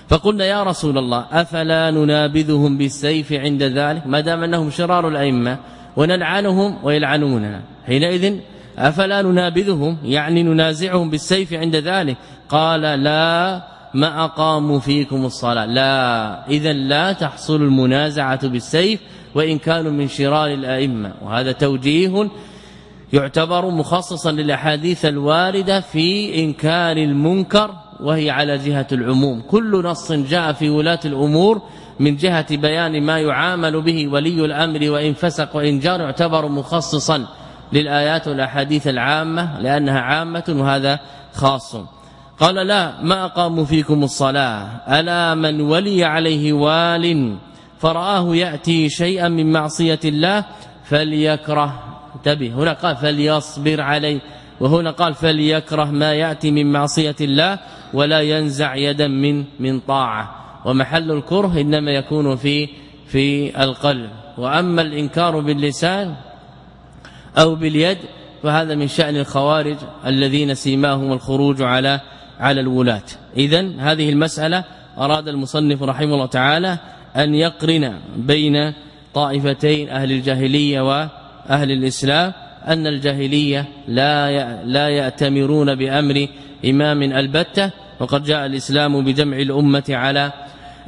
فقلنا يا رسول الله أفلا ننابذهم بالسيف عند ذلك؟ ما دام أنهم شرار الأئمة ونلعنهم ويلعنوننا حينئذ أفلا ننابذهم؟ يعني ننازعهم بالسيف عند ذلك. قال لا ما أقاموا فيكم الصلاة. لا. اذا لا تحصل المنازعة بالسيف وإن كانوا من شرار الأئمة. وهذا توجيه يعتبر مخصصا للأحاديث الواردة في إنكار المنكر وهي على جهة العموم. كل نص جاء في ولاة الأمور من جهة بيان ما يعامل به ولي الأمر وإن فسق وإن جار يعتبر مخصصا للآيات والأحاديث العامة لأنها عامة وهذا خاص. قال لا ما اقاموا فيكم الصلاة. ألا من ولي عليه وال فرآه يأتي شيئا من معصية الله فليكره. انتبه. هنا قال فليصبر عليه. وهنا قال فليكره ما يأتي من معصية الله ولا ينزع يدا من من طاعة. ومحل الكره إنما يكون في في القلب. وأما الإنكار باللسان أو باليد فهذا من شأن الخوارج الذين سيماهم الخروج على على الولاة. اذا هذه المسألة أراد المصنف رحمه الله تعالى أن يقرن بين طائفتين أهل الجاهلية وأهل الإسلام أن الجاهلية لا لا يأتمرون بأمر إمام البتة وقد جاء الإسلام بجمع الأمة على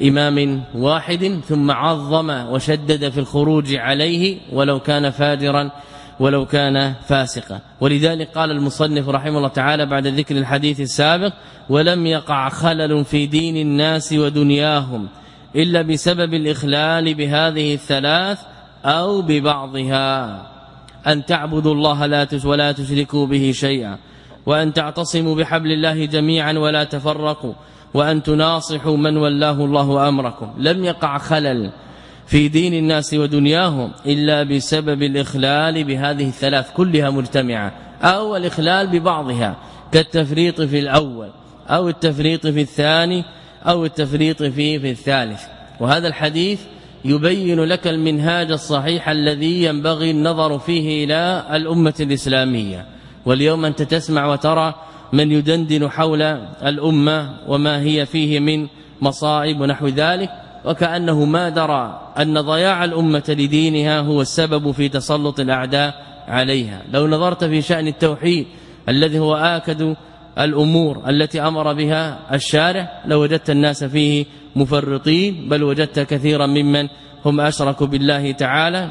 إمام واحد ثم عظم وشدد في الخروج عليه ولو كان فاجرا ولو كان فاسقا. ولذلك قال المصنف رحمه الله تعالى بعد ذكر الحديث السابق ولم يقع خلل في دين الناس ودنياهم إلا بسبب الإخلال بهذه الثلاث أو ببعضها. أن تعبدوا الله لا ولا تشركوا به شيئا. وأن تعتصموا بحبل الله جميعا ولا تفرقوا. وأن تناصحوا من ولاه الله أمركم. لم يقع خلل. في دين الناس ودنياهم إلا بسبب الإخلال بهذه الثلاث كلها مجتمعة أو الإخلال ببعضها كالتفريط في الأول أو التفريط في الثاني أو التفريط في في الثالث. وهذا الحديث يبين لك المنهاج الصحيح الذي ينبغي النظر فيه إلى الأمة الإسلامية. واليوم أنت تسمع وترى من يدندن حول الأمة وما هي فيه من مصائب ونحو ذلك. وكأنه ما درى أن ضياع الأمة لدينها هو السبب في تسلط الأعداء عليها. لو نظرت في شأن التوحيد الذي هو آكد الأمور التي أمر بها الشارع لوجدت الناس فيه مفرطين بل وجدت كثيرا ممن هم اشركوا بالله تعالى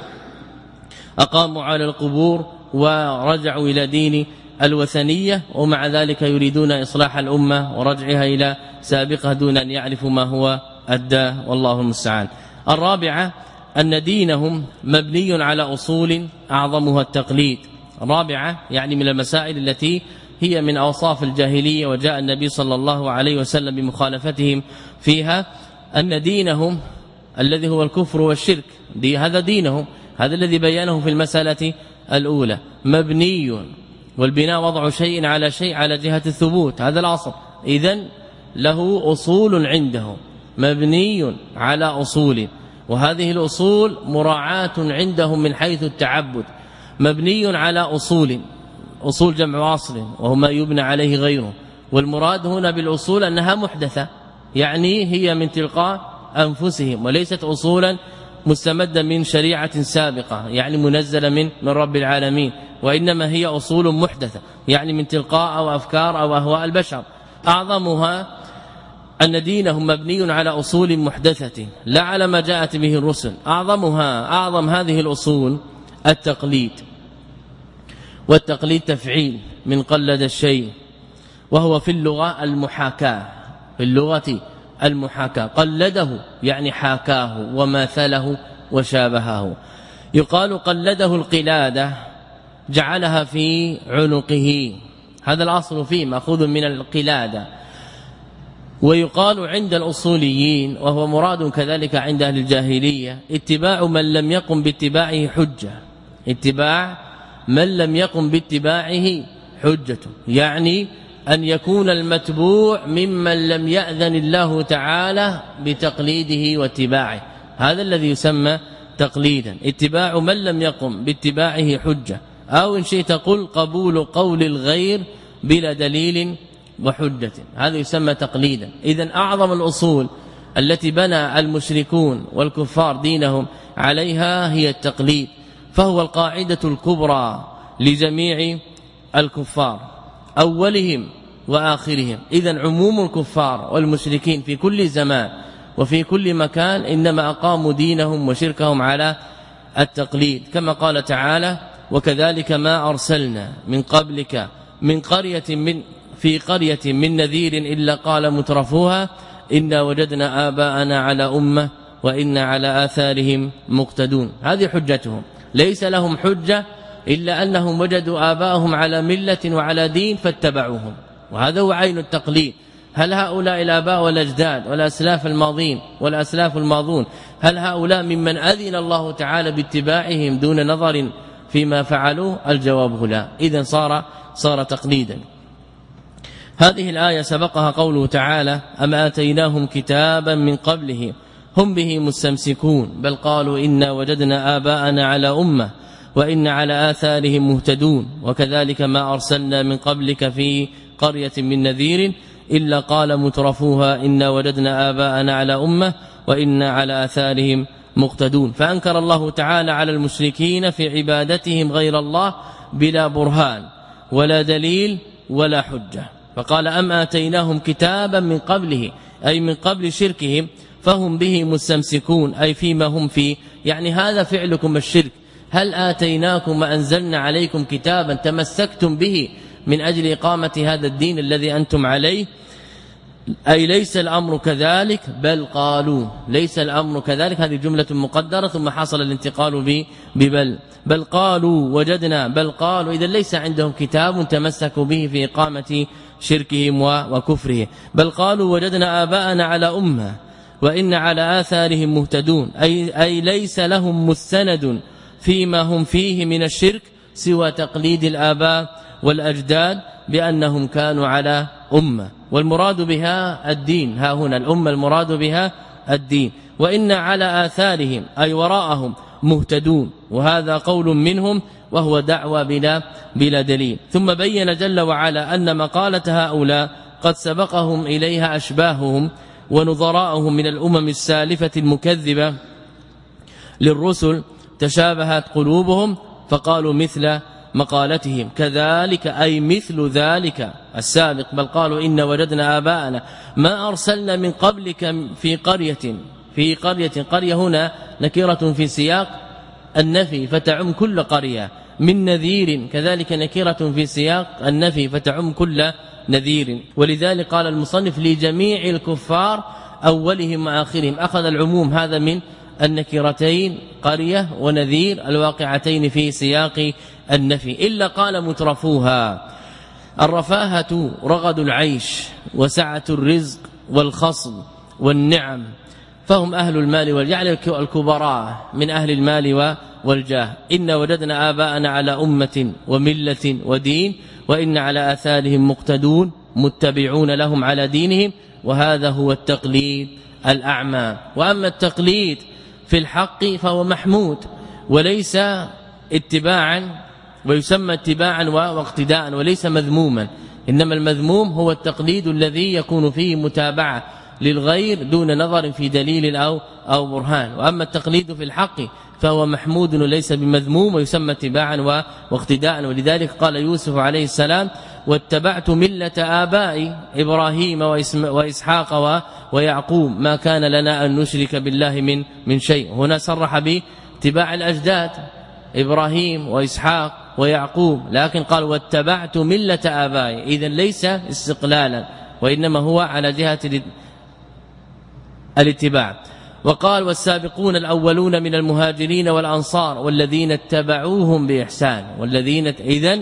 أقاموا على القبور ورجعوا إلى دين الوثنية ومع ذلك يريدون إصلاح الأمة ورجعها إلى سابقها دون أن يعرفوا ما هو أدى والله المستعان. الرابعة أن دينهم مبني على أصول أعظمها التقليد. الرابعة يعني من المسائل التي هي من أوصاف الجاهلية وجاء النبي صلى الله عليه وسلم بمخالفتهم فيها أن دينهم الذي هو الكفر والشرك. دي هذا دينهم هذا الذي بيانه في المسألة الأولى. مبني والبناء وضع شيء على شيء على جهة الثبوت. هذا الاصل اذا له أصول عنده مبني على أصول. وهذه الأصول مراعاة عندهم من حيث التعبد مبني على أصول أصول جمع أصل وهو ما يبنى عليه غيره. والمراد هنا بالأصول أنها محدثة يعني هي من تلقاء أنفسهم وليست أصولا مستمدة من شريعة سابقة يعني منزلة من من رب العالمين. وإنما هي أصول محدثة يعني من تلقاء أو أفكار أو أهواء البشر. أعظمها أن دينهم مبني على أصول محدثة لا على ما جاءت به الرسل. أعظمها أعظم هذه الأصول التقليد. والتقليد تفعيل من قلد الشيء وهو في اللغة المحاكاة. في اللغة المحاكاة. قلده يعني حاكاه وماثله وشابهه. يقال قلده القلادة جعلها في عنقه. هذا الأصل فيه مأخوذ من القلادة. ويقال عند الأصوليين وهو مراد كذلك عند أهل الجاهلية اتباع من لم يقم باتباعه حجة. اتباع من لم يقم باتباعه حجة. يعني أن يكون المتبوع ممن لم يأذن الله تعالى بتقليده واتباعه. هذا الذي يسمى تقليدا. اتباع من لم يقم باتباعه حجة. أو إن شئت قل قبول قول الغير بلا دليل وحجة. هذا يسمى تقليدا. اذا أعظم الأصول التي بنى المشركون والكفار دينهم عليها هي التقليد فهو القاعدة الكبرى لجميع الكفار أولهم وآخرهم. اذا عموم الكفار والمشركين في كل زمان وفي كل مكان إنما أقاموا دينهم وشركهم على التقليد. كما قال تعالى وكذلك ما أرسلنا من قبلك من قرية من في قرية من نذير إلا قال مترفوها إنا وجدنا آباءنا على أمة وإنا على آثارهم مقتدون. هذه حجتهم. ليس لهم حجة إلا أنهم وجدوا آباءهم على ملة وعلى دين فاتبعوهم. وهذا هو عين التقليد. هل هؤلاء الآباء والأجداد والأسلاف الماضين والأسلاف الماضون هل هؤلاء ممن أذن الله تعالى باتباعهم دون نظر فيما فعلوه؟ الجواب لا. اذا صار صار تقليدا. هذه الآية سبقها قوله تعالى أما آتيناهم كتابا من قبله هم به مستمسكون بل قالوا إنا وجدنا آباءنا على أمة وإن على آثارهم مهتدون وكذلك ما أرسلنا من قبلك في قرية من نذير إلا قال مترفوها إنا وجدنا آباءنا على أمة وإن على آثارهم مقتدون فانكر الله تعالى على المشركين في عبادتهم غير الله بلا برهان ولا دليل ولا حجه فقال أم آتيناهم كتابا من قبله أي من قبل شركهم فهم به مستمسكون أي فيما هم فيه. يعني هذا فعلكم الشرك. هل آتيناكم وأنزلنا عليكم كتابا تمسكتم به من أجل إقامة هذا الدين الذي أنتم عليه؟ أي ليس الأمر كذلك؟ بل قالوا. ليس الأمر كذلك؟ هذه جملة مقدرة ثم حصل الانتقال ببل. بل قالوا وجدنا. بل قالوا إذا ليس عندهم كتاب تمسكوا به في إقامة شركهم وكفرهم. بل قالوا وجدنا آباءنا على أمة وإن على آثارهم مهتدون. أي, أي ليس لهم مستند فيما هم فيه من الشرك سوى تقليد الآباء والأجداد بأنهم كانوا على أمة. والمراد بها الدين. ها هنا الأمة المراد بها الدين. وإن على آثارهم أي وراءهم مهتدون وهذا قول منهم وهو دعوى بلا بلا دليل. ثم بين جل وعلا أن مقالة هؤلاء قد سبقهم إليها أشباههم ونظراءهم من الأمم السالفة المكذبة للرسل تشابهت قلوبهم فقالوا مثل مقالتهم. كذلك أي مثل ذلك السابق بل قالوا إن وجدنا آباءنا ما أرسلنا من قبلك في قرية. في قرية قرية هنا نكرة في سياق النفي فتعم كل قرية. من نذير كذلك نكرة في سياق النفي فتعم كل نذير. ولذلك قال المصنف لجميع الكفار أولهم وآخرهم. أخذ العموم هذا من النكرتين قرية ونذير الواقعتين في سياق النفي. إلا قال مترفوها الرفاهة رغد العيش وسعة الرزق والخصب والنعم. فهم أهل المال والجعل الكبراء من أهل المال والجاه. إن وجدنا آباءنا على أمة وملة ودين وإن على آثارهم مقتدون متبعون لهم على دينهم وهذا هو التقليد الأعمى. وأما التقليد في الحق فهو محمود وليس اتباعا ويسمى اتباعا واقتداء وليس مذموما. إنما المذموم هو التقليد الذي يكون فيه متابعة. للغير دون نظر في دليل أو أو برهان. وأما التقليد في الحق فهو محمود وليس بمذموم ويسمى اتباعا واقتداء. ولذلك قال يوسف عليه السلام واتبعت ملة آبائي إبراهيم وإسحاق ويعقوب. ما كان لنا أن نشرك بالله من من شيء. هنا صرح باتباع الأجداد إبراهيم وإسحاق ويعقوب. لكن قال واتبعت ملة آبائي. إذا ليس استقلالا وإنما هو على جهة الاتباع. وقال والسابقون الأولون من المهاجرين والأنصار والذين اتبعوهم بإحسان والذين إذا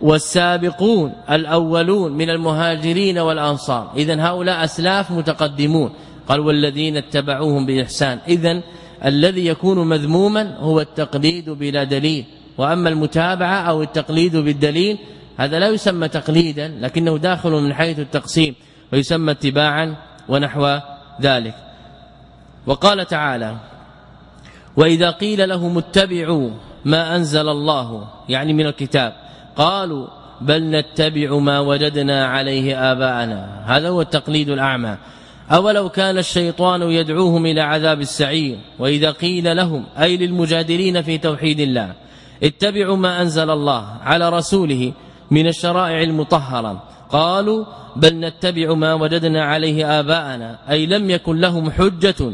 والسابقون الأولون من المهاجرين والأنصار. اذا هؤلاء أسلاف متقدمون. قال والذين اتبعوهم بإحسان. اذا الذي يكون مذموما هو التقليد بلا دليل. وأما المتابعة أو التقليد بالدليل هذا لا يسمى تقليدا لكنه داخل من حيث التقسيم ويسمى اتباعا ونحو ذلك. وقال تعالى وإذا قيل لهم اتبعوا ما أنزل الله يعني من الكتاب قالوا بل نتبع ما وجدنا عليه آباءنا. هذا هو التقليد الأعمى. أولو كان الشيطان يدعوهم إلى عذاب السعير وإذا قيل لهم أي للمجادلين في توحيد الله اتبعوا ما أنزل الله على رسوله من الشرائع المطهرة. قالوا بل نتبع ما وجدنا عليه آباءنا أي لم يكن لهم حجة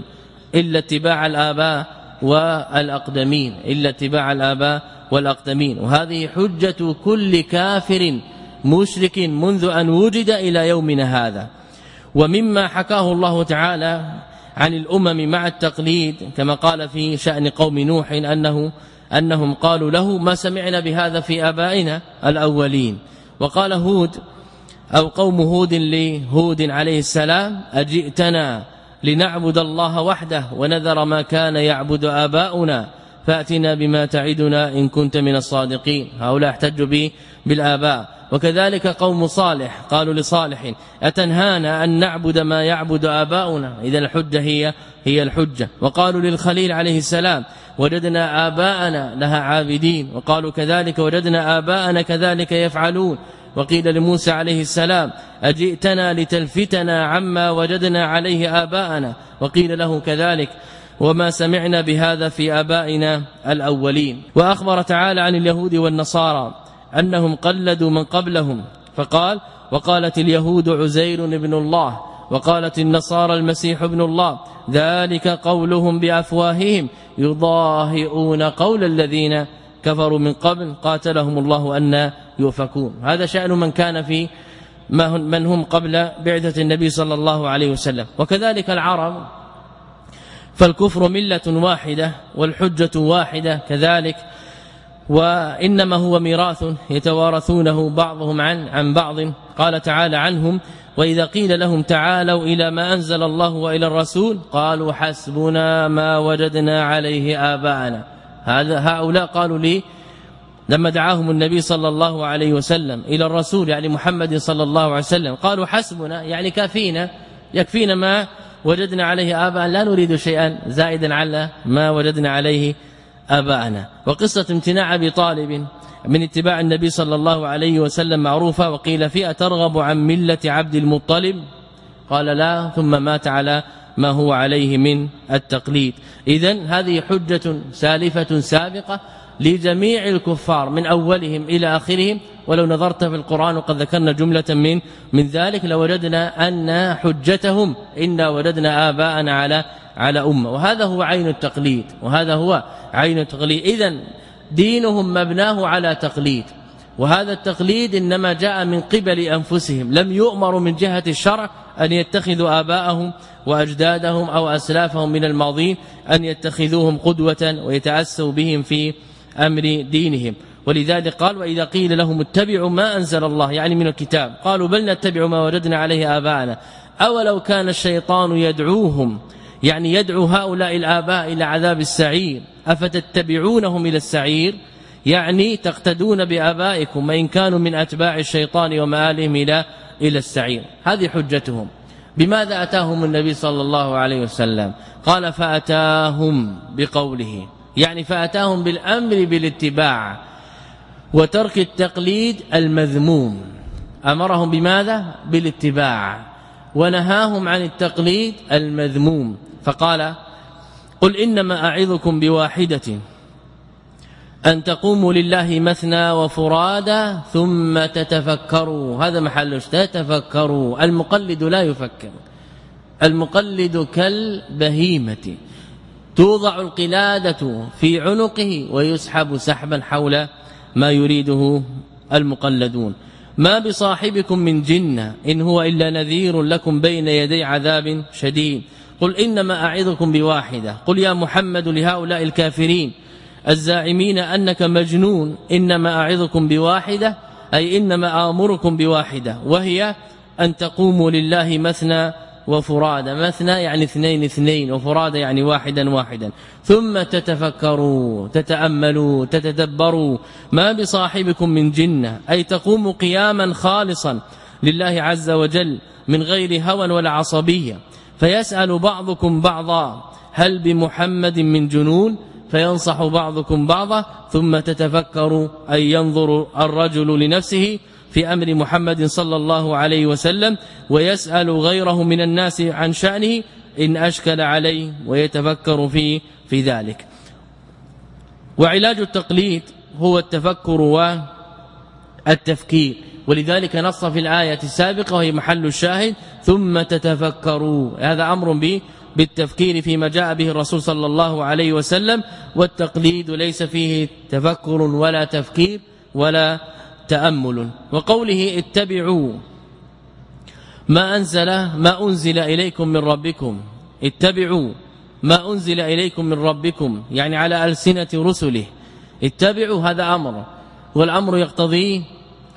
إلا اتباع الآباء والأقدمين إلا اتباع الآباء والأقدمين. وهذه حجة كل كافر مشرك منذ أن وجد إلى يومنا هذا. ومما حكاه الله تعالى عن الأمم مع التقليد كما قال في شأن قوم نوح أنه أنهم قالوا له ما سمعنا بهذا في آبائنا الأولين. وقال هود أو قوم هود لهود عليه السلام أجئتنا لنعبد الله وحده ونذر ما كان يعبد آباؤنا فأتنا بما تعدنا إن كنت من الصادقين. هؤلاء احتجوا به بالآباء. وكذلك قوم صالح قالوا لصالح أتنهانا أن نعبد ما يعبد آباؤنا؟ إذا الحجة هي هي الحجة. وقالوا للخليل عليه السلام وجدنا آباءنا لها عابدين. وقالوا كذلك وجدنا آباءنا كذلك يفعلون. وقيل لموسى عليه السلام أجئتنا لتلفتنا عما وجدنا عليه آباءنا؟ وقيل له كذلك وما سمعنا بهذا في آبائنا الأولين. وأخبر تعالى عن اليهود والنصارى أنهم قلدوا من قبلهم فقال وقالت اليهود عزير ابن الله وقالت النصارى المسيح ابن الله ذلك قولهم بأفواههم يضاهئون قول الذين كفروا من قبل قاتلهم الله أن يؤفكون. هذا شأن من كان في من هم قبل بعثة النبي صلى الله عليه وسلم. وكذلك العرب فالكفر ملة واحدة والحجة واحدة كذلك وإنما هو ميراث يتوارثونه بعضهم عن عن بعض. قال تعالى عنهم وإذا قيل لهم تعالوا إلى ما أنزل الله وإلى الرسول قالوا حسبنا ما وجدنا عليه آباءنا. هذا هؤلاء قالوا لي لما دعاهم النبي صلى الله عليه وسلم إلى الرسول يعني محمد صلى الله عليه وسلم قالوا حسبنا يعني كافينا يكفينا ما وجدنا عليه آباء لا نريد شيئا زائدا على ما وجدنا عليه آباءنا. وقصة امتناع أبي طالب من اتباع النبي صلى الله عليه وسلم معروفة وقيل فيها ترغب عن ملة عبد المطلب؟ قال لا. ثم مات على ما هو عليه من التقليد. اذا هذه حجة سالفة سابقة لجميع الكفار من أولهم إلى آخرهم. ولو نظرت في القرآن وقد ذكرنا جملة من من ذلك لوجدنا أن حجتهم إنا وجدنا آباءنا على على أمة. وهذا هو عين التقليد وهذا هو عين التقليد. إذا دينهم مبناه على تقليد. وهذا التقليد إنما جاء من قبل أنفسهم. لم يؤمروا من جهة الشرع أن يتخذوا آباءهم وأجدادهم أو أسلافهم من الماضين أن يتخذوهم قدوة ويتأسوا بهم في أمر دينهم. ولذلك قال وإذا قيل لهم اتبعوا ما أنزل الله يعني من الكتاب قالوا بل نتبع ما وجدنا عليه آباءنا. أولو كان الشيطان يدعوهم يعني يدعو هؤلاء الآباء إلى عذاب السعير. أفتتبعونهم إلى السعير؟ يعني تقتدون بآبائكم وإن كانوا من أتباع الشيطان ومآلهم إلى إلى السعير. هذه حجتهم. بماذا أتاهم النبي صلى الله عليه وسلم؟ قال فأتاهم بقوله. يعني فأتاهم بالأمر بالاتباع وترك التقليد المذموم. أمرهم بماذا؟ بالاتباع. ونهاهم عن التقليد المذموم. فقال قل إنما أعظكم بواحدة. أن تقوموا لله مثنى وفرادا ثم تتفكروا. هذا محل تتفكروا. المقلد لا يفكر. المقلد كالبهيمة. توضع القلادة في عنقه ويسحب سحبا حول ما يريده المقلدون. ما بصاحبكم من جنة إن هو إلا نذير لكم بين يدي عذاب شديد. قل إنما أعظكم بواحدة. قل يا محمد لهؤلاء الكافرين. الزاعمين أنك مجنون إنما أعظكم بواحدة أي إنما آمركم بواحدة وهي أن تقوموا لله مثنى وفرادى. مثنى يعني اثنين اثنين وفرادى يعني واحدا واحدا. ثم تتفكروا تتأملوا تتدبروا ما بصاحبكم من جنة. أي تقوموا قياما خالصا لله عز وجل من غير هوى ولا عصبية. فيسأل بعضكم بعضا هل بمحمد من جنون؟ فينصح بعضكم بعضا ثم تتفكر أي ينظر الرجل لنفسه في أمر محمد صلى الله عليه وسلم ويسأل غيره من الناس عن شأنه إن أشكل عليه ويتفكر في في ذلك. وعلاج التقليد هو التفكر والتفكير. ولذلك نص في الآية السابقة وهي محل الشاهد ثم تتفكروا. هذا أمر به بالتفكير فيما جاء به الرسول صلى الله عليه وسلم والتقليد ليس فيه تفكر ولا تفكير ولا تأمل. وقوله اتبعوا ما أنزل ما أنزل إليكم من ربكم. اتبعوا ما أنزل إليكم من ربكم يعني على ألسنة رسله. اتبعوا هذا أمر. والأمر يقتضي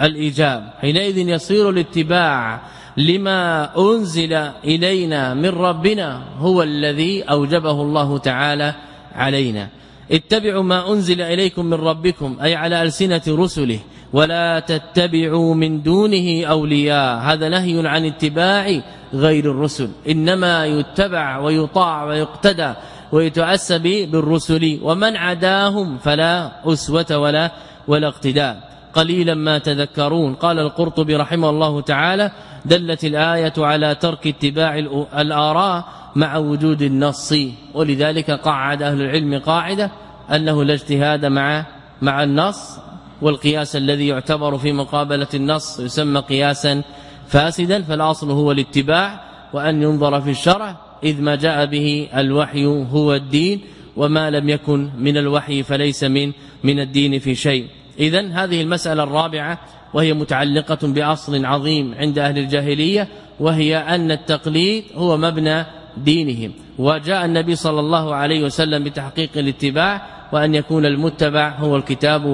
الإيجاب. حينئذ يصير الاتباع لما أنزل إلينا من ربنا هو الذي أوجبه الله تعالى علينا. اتبعوا ما أنزل إليكم من ربكم أي على ألسنة رسله. ولا تتبعوا من دونه أولياء. هذا نهي عن اتباع غير الرسل. إنما يتبع ويطاع ويقتدى ويتأسى بالرسل. ومن عداهم فلا أسوة ولا ولا اقتداء. قليلا ما تذكرون. قال القرطبي رحمه الله تعالى دلت الآية على ترك اتباع الآراء مع وجود النص. ولذلك قعد أهل العلم قاعدة أنه لا اجتهاد مع مع النص والقياس الذي يعتبر في مقابلة النص يسمى قياسا فاسدا فالأصل هو الاتباع وأن ينظر في الشرع إذ ما جاء به الوحي هو الدين وما لم يكن من الوحي فليس من من الدين في شيء. اذا هذه المسألة الرابعة وهي متعلقة بأصل عظيم عند أهل الجاهلية وهي أن التقليد هو مبنى دينهم. وجاء النبي صلى الله عليه وسلم بتحقيق الاتباع وأن يكون المتبع هو الكتاب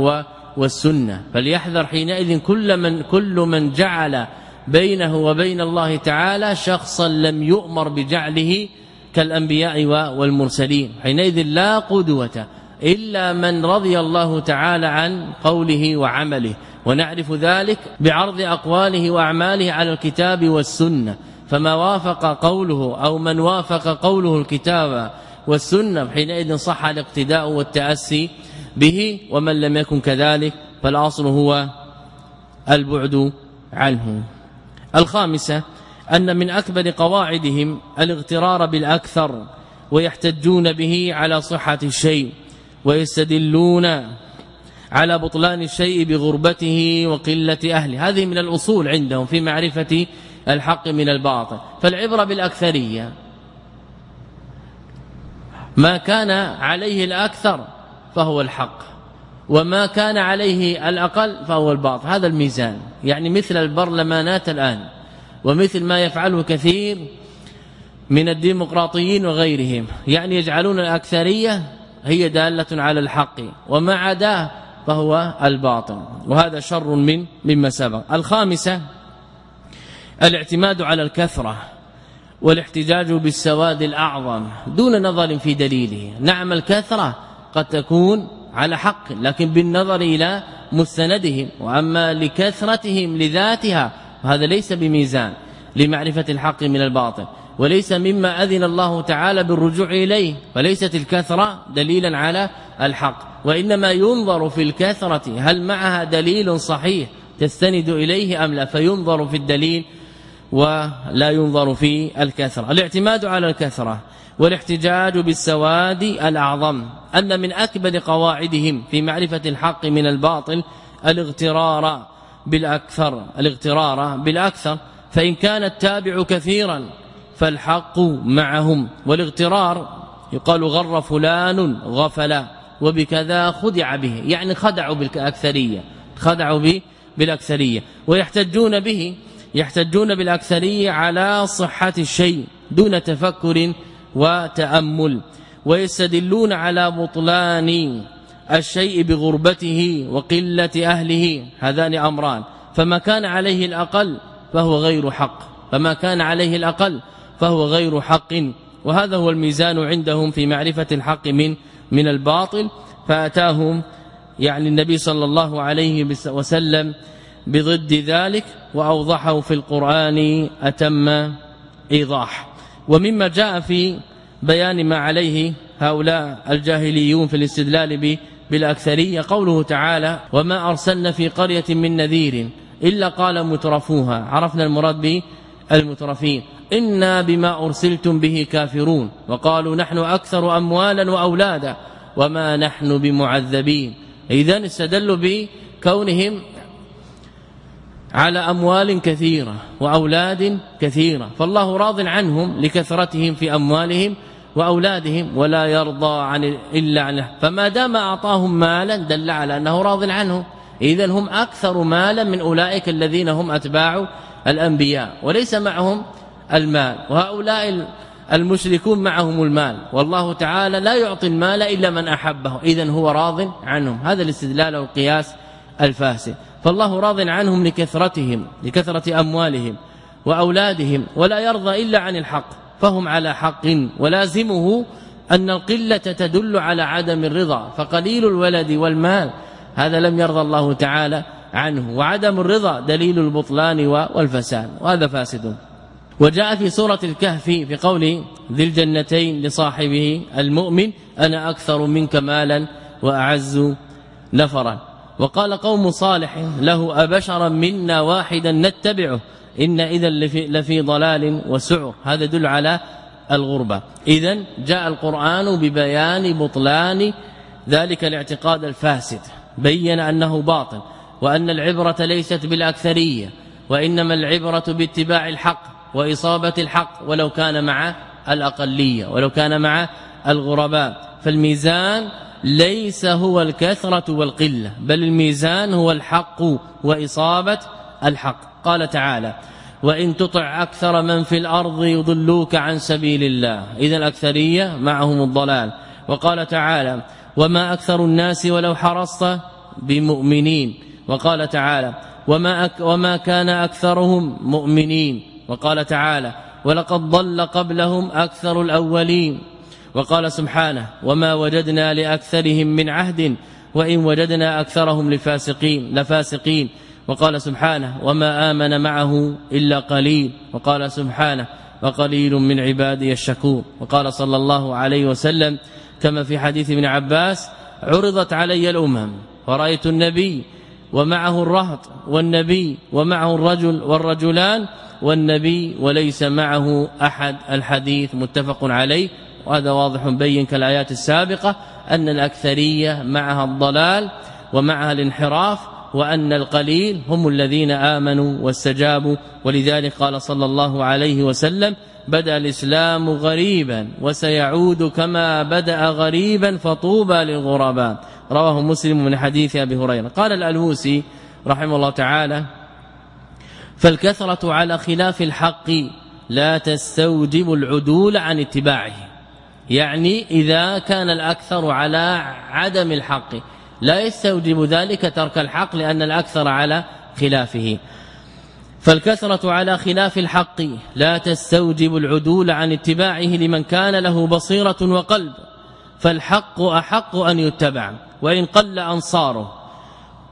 والسنة. فليحذر حينئذ كل من كل من جعل بينه وبين الله تعالى شخصا لم يؤمر بجعله كالأنبياء والمرسلين. حينئذ لا قدوة إلا من رضي الله تعالى عن قوله وعمله. ونعرف ذلك بعرض أقواله وأعماله على الكتاب والسنة. فما وافق قوله أو من وافق قوله الكتاب والسنة حينئذ صح الاقتداء والتأسي به ومن لم يكن كذلك فالأصل هو البعد عنه. الخامسة أن من أكبر قواعدهم الاغترار بالأكثر ويحتجون به على صحة الشيء ويستدلون على بطلان الشيء بغربته وقلة أهله. هذه من الأصول عندهم في معرفة الحق من الباطل. فالعبرة بالأكثرية. ما كان عليه الأكثر فهو الحق. وما كان عليه الأقل فهو الباطل. هذا الميزان. يعني مثل البرلمانات الآن. ومثل ما يفعله كثير من الديمقراطيين وغيرهم. يعني يجعلون الأكثرية هي دالة على الحق. وما عداه فهو الباطل وهذا شر من مما سبق. الخامسة الاعتماد على الكثرة والاحتجاج بالسواد الأعظم دون نظر في دليله. نعم الكثرة قد تكون على حق لكن بالنظر إلى مستندهم. وأما لكثرتهم لذاتها هذا ليس بميزان لمعرفة الحق من الباطل. وليس مما أذن الله تعالى بالرجوع إليه فليست الكثرة دليلا على الحق. وإنما ينظر في الكثرة هل معها دليل صحيح تستند إليه أم لا فينظر في الدليل ولا ينظر في الكثرة. الاعتماد على الكثرة والاحتجاج بالسواد الأعظم أن من أكبر قواعدهم في معرفة الحق من الباطل الاغترار بالأكثر الاغترار بالأكثر. فإن كان التابع كثيرا فالحق معهم والاغترار يقال غر فلان غفلا. وبكذا خدع به يعني خدعوا بالأكثرية خدعوا به بالأكثرية ويحتجون به يحتجون بالأكثرية على صحة الشيء دون تفكر وتأمل ويستدلون على بطلان الشيء بغربته وقلة أهله هذان أمران. فما كان عليه الأقل فهو غير حق فما كان عليه الأقل فهو غير حق وهذا هو الميزان عندهم في معرفة الحق من من الباطل فأتاهم يعني النبي صلى الله عليه وسلم بضد ذلك وأوضحه في القرآن أتم إيضاح. ومما جاء في بيان ما عليه هؤلاء الجاهليون في الاستدلال بالأكثرية قوله تعالى وما أرسلنا في قرية من نذير إلا قال مترفوها عرفنا المراد به المترفين. إنا بما أرسلتم به كافرون. وقالوا نحن أكثر أموالا وأولادا. وما نحن بمعذبين. اذا استدلوا بكونهم على أموال كثيرة وأولاد كثيرة. فالله راض عنهم لكثرتهم في أموالهم وأولادهم ولا يرضى عن إلا عنه. فما دام أعطاهم مالا دل على أنه راض عنهم اذا هم أكثر مالا من أولئك الذين هم أتباع الأنبياء وليس معهم المال. وهؤلاء المشركون معهم المال. والله تعالى لا يعطي المال إلا من أحبه. اذا هو راض عنهم. هذا الاستدلال والقياس الفاسد. فالله راض عنهم لكثرتهم لكثرة أموالهم وأولادهم ولا يرضى إلا عن الحق. فهم على حق. ولازمه أن القلة تدل على عدم الرضا. فقليل الولد والمال. هذا لم يرضى الله تعالى عنه وعدم الرضا دليل البطلان والفساد وهذا فاسد. وجاء في سورة الكهف في قول ذي الجنتين لصاحبه المؤمن أنا أكثر منك مالا وأعز نفرا. وقال قوم صالح له أبشرا منا واحدا نتبعه إن إذا لفي, لفي ضلال وسعر. هذا دل على الغربة. إذا جاء القرآن ببيان بطلان ذلك الاعتقاد الفاسد. بين أنه باطل. وأن العبرة ليست بالأكثرية وإنما العبرة باتباع الحق وإصابة الحق ولو كان مع الأقلية ولو كان مع الغرباء. فالميزان ليس هو الكثرة والقلة بل الميزان هو الحق وإصابة الحق. قال تعالى وإن تطع أكثر من في الأرض يضلوك عن سبيل الله. إذا الأكثرية معهم الضلال. وقال تعالى وما أكثر الناس ولو حرصت بمؤمنين. وقال تعالى وما أك وما كان أكثرهم مؤمنين. وقال تعالى ولقد ضل قبلهم أكثر الأولين. وقال سبحانه وما وجدنا لأكثرهم من عهد وإن وجدنا أكثرهم لفاسقين لفاسقين. وقال سبحانه وما آمن معه إلا قليل. وقال سبحانه وقليل من عبادي الشكور. وقال صلى الله عليه وسلم كما في حديث ابن عباس عرضت علي الأمم فرأيت النبي ومعه الرهط والنبي ومعه الرجل والرجلان والنبي وليس معه أحد الحديث متفق عليه. وهذا واضح بين كالآيات السابقة أن الأكثرية معها الضلال ومعها الانحراف وأن القليل هم الذين آمنوا واستجابوا. ولذلك قال صلى الله عليه وسلم بدا الإسلام غريبا وسيعود كما بدا غريبا فطوبى للغرباء. رواه مسلم من حديث أبي هريرة. قال الالوسي رحمه الله تعالى فالكثرة على خلاف الحق لا تستوجب العدول عن اتباعه. يعني إذا كان الأكثر على عدم الحق لا يستوجب ذلك ترك الحق لأن الأكثر على خلافه. فالكثرة على خلاف الحق لا تستوجب العدول عن اتباعه لمن كان له بصيرة وقلب. فالحق أحق أن يتبع وإن قل أنصاره.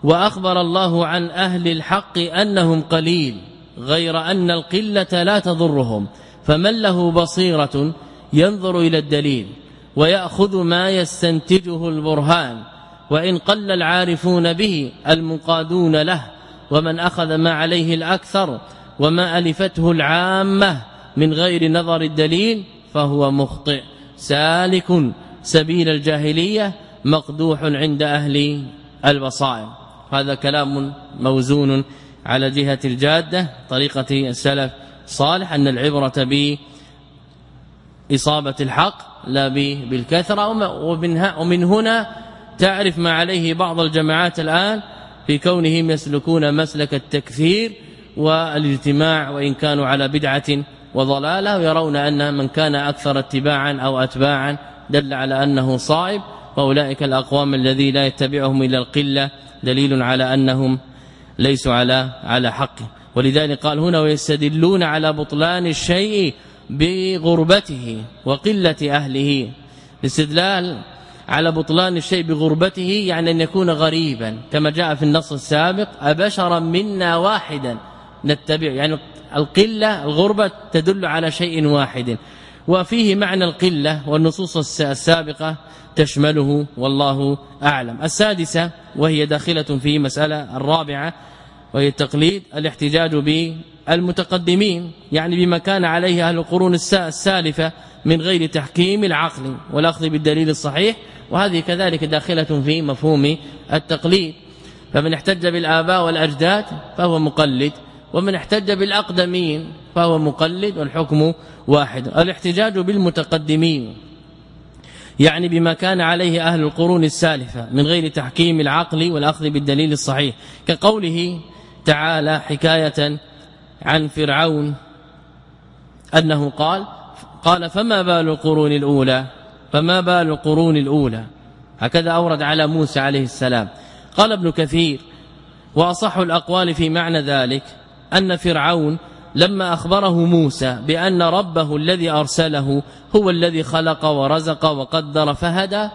وأخبر الله عن أهل الحق أنهم قليل غير أن القلة لا تضرهم. فمن له بصيرة ينظر إلى الدليل ويأخذ ما يستنتجه البرهان. وإن قل العارفون به المقادون له ومن أخذ ما عليه الأكثر وما ألفته العامة من غير نظر الدليل فهو مخطئ سالك سبيل الجاهلية مقدوح عند أهل البصائر هذا كلام موزون على جهة الجادة طريقة السلف صالح أن العبرة بإصابة الحق لا بالكثرة. ومن هنا تعرف ما عليه بعض الجماعات الآن في كونهم يسلكون مسلك التكثير والاجتماع وإن كانوا على بدعة وضلالة ويرون أن من كان أكثر اتباعا أو أتباعا دل على أنه صائب فاولئك الأقوام الذي لا يتبعهم إلا القلة دليل على أنهم ليسوا على على حق. ولذلك قال هنا ويستدلون على بطلان الشيء بغربته وقلة أهله. الاستدلال على بطلان الشيء بغربته يعني أن يكون غريبا. كما جاء في النص السابق أبشرا منا واحدا. نتبع يعني القلة الغربة تدل على شيء واحد. وفيه معنى القلة والنصوص السابقة تشمله والله أعلم. السادسة وهي داخلة في مسألة الرابعة وهي التقليد الاحتجاج بالمتقدمين يعني بما كان عليه أهل القرون السالفة من غير تحكيم العقل والأخذ بالدليل الصحيح وهذه كذلك داخلة في مفهوم التقليد. فمن احتج بالآباء والأجداد فهو مقلد ومن احتج بالأقدمين فهو مقلد والحكم واحد. الاحتجاج بالمتقدمين يعني بما كان عليه أهل القرون السالفة من غير تحكيم العقل والأخذ بالدليل الصحيح. كقوله تعالى حكاية عن فرعون أنه قال قال فما بال القرون الأولى؟ فما بال القرون الأولى؟ هكذا أورد على موسى عليه السلام. قال ابن كثير وأصح الأقوال في معنى ذلك أن فرعون لما أخبره موسى بأن ربه الذي أرسله هو الذي خلق ورزق وقدر فهدى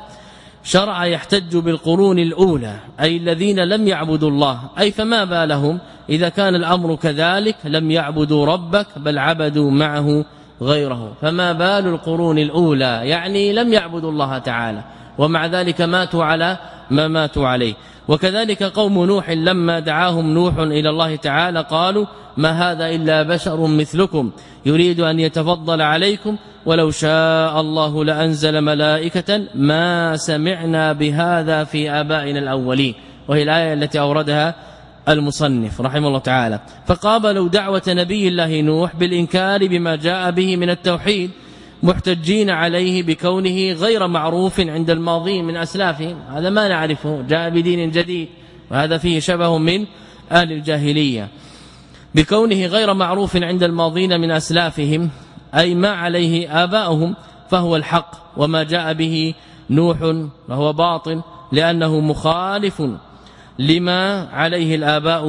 شرع يحتج بالقرون الأولى أي الذين لم يعبدوا الله. أي فما بالهم؟ إذا كان الأمر كذلك لم يعبدوا ربك بل عبدوا معه غيره. فما بال القرون الأولى؟ يعني لم يعبدوا الله تعالى. ومع ذلك ماتوا على ما ماتوا عليه. وكذلك قوم نوح لما دعاهم نوح إلى الله تعالى قالوا ما هذا إلا بشر مثلكم. يريد أن يتفضل عليكم ولو شاء الله لأنزل ملائكة ما سمعنا بهذا في آبائنا الأولين. وهي الآية التي أوردها المصنف رحمه الله تعالى. فقابلوا دعوة نبي الله نوح بالإنكار بما جاء به من التوحيد محتجين عليه بكونه غير معروف عند الماضين من أسلافهم. هذا ما نعرفه جاء بدين جديد وهذا فيه شبه من أهل الجاهلية. بكونه غير معروف عند الماضين من أسلافهم أي ما عليه آباؤهم فهو الحق. وما جاء به نوح وهو باطل لأنه مخالف لما عليه الآباء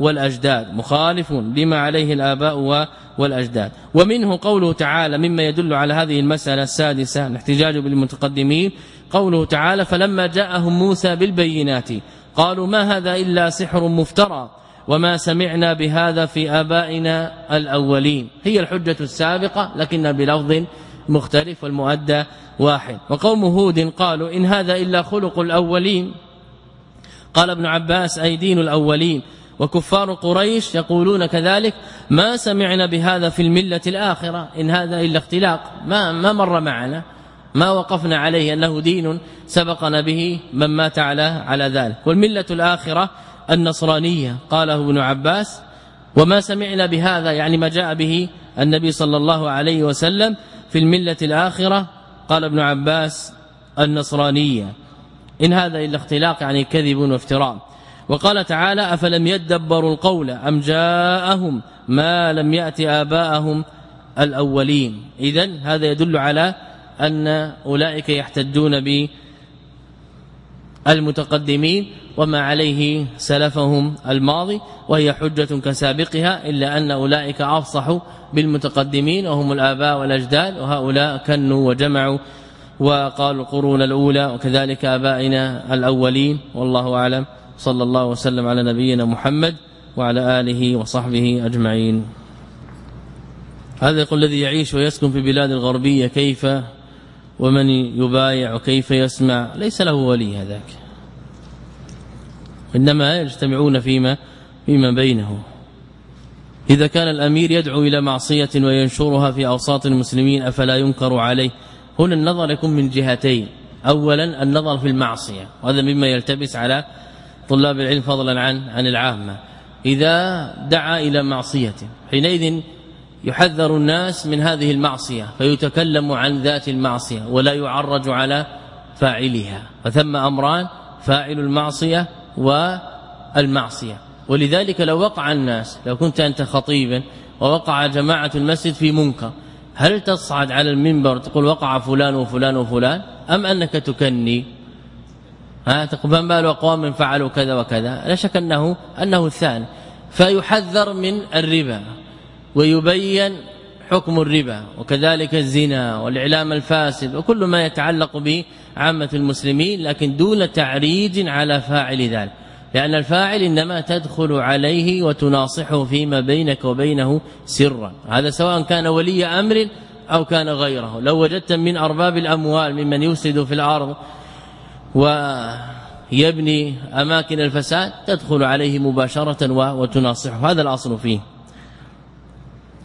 والأجداد. مخالف لما عليه الآباء والأجداد. ومنه قوله تعالى مما يدل على هذه المسألة السادسة الاحتجاج بالمتقدمين. قوله تعالى فلما جاءهم موسى بالبينات قالوا ما هذا إلا سحر مفترى وما سمعنا بهذا في آبائنا الأولين. هي الحجة السابقة لكن بلفظ مختلف والمؤدى واحد. وقوم هود قالوا إن هذا إلا خلق الأولين. قال ابن عباس أي دين الأولين. وكفار قريش يقولون كذلك ما سمعنا بهذا في الملة الآخرة إن هذا إلا اختلاق. ما, ما مر معنا ما وقفنا عليه أنه دين سبقنا به من مات على على ذلك. والملة الآخرة النصرانية قاله ابن عباس. وما سمعنا بهذا يعني ما جاء به النبي صلى الله عليه وسلم في الملة الآخرة قال ابن عباس النصرانية. إن هذا إلا اختلاق يعني كذب وافتراء. وقال تعالى أفلم يدبروا القول أم جاءهم ما لم يأتي آباءهم الأولين. إذا هذا يدل على أن أولئك يحتجون المتقدمين وما عليه سلفهم الماضي وهي حجة كسابقها إلا أن أولئك أفصحوا بالمتقدمين وهم الآباء والأجداد وهؤلاء كنوا وجمعوا وقالوا القرون الأولى وكذلك آبائنا الأولين والله أعلم. صلى الله وسلم على نبينا محمد وعلى آله وصحبه أجمعين. هذا يقول الذي يعيش ويسكن في بلاد الغربية كيف ومن يبايع وكيف يسمع؟ ليس له ولي هذاك. إنما يجتمعون فيما فيما بينه. إذا كان الأمير يدعو إلى معصية وينشرها في أوساط المسلمين أفلا ينكر عليه. هنا النظر يكون من جهتين. اولا النظر في المعصية وهذا مما يلتبس على طلاب العلم فضلا عن عن العامة. إذا دعا إلى معصية حينئذ يحذر الناس من هذه المعصية فيتكلم عن ذات المعصية ولا يعرج على فاعلها. فثم أمران فاعل المعصية والمعصية. ولذلك لو وقع الناس لو كنت أنت خطيبا ووقع جماعة المسجد في منكر هل تصعد على المنبر تقول وقع فلان وفلان وفلان؟ أم أنك تكني؟ ها تقول بال اقوام فعلوا كذا وكذا. لا شك أنه أنه الثاني. فيحذر من الربا ويبين حكم الربا وكذلك الزنا والإعلام الفاسد وكل ما يتعلق بعامة المسلمين لكن دون تعريج على فاعل ذلك. لأن الفاعل إنما تدخل عليه وتناصحه فيما بينك وبينه سرا. هذا سواء كان ولي أمر أو كان غيره. لو وجدت من أرباب الأموال ممن يفسد في الأرض ويبني أماكن الفساد تدخل عليه مباشرة وتناصحه. هذا الأصل فيه.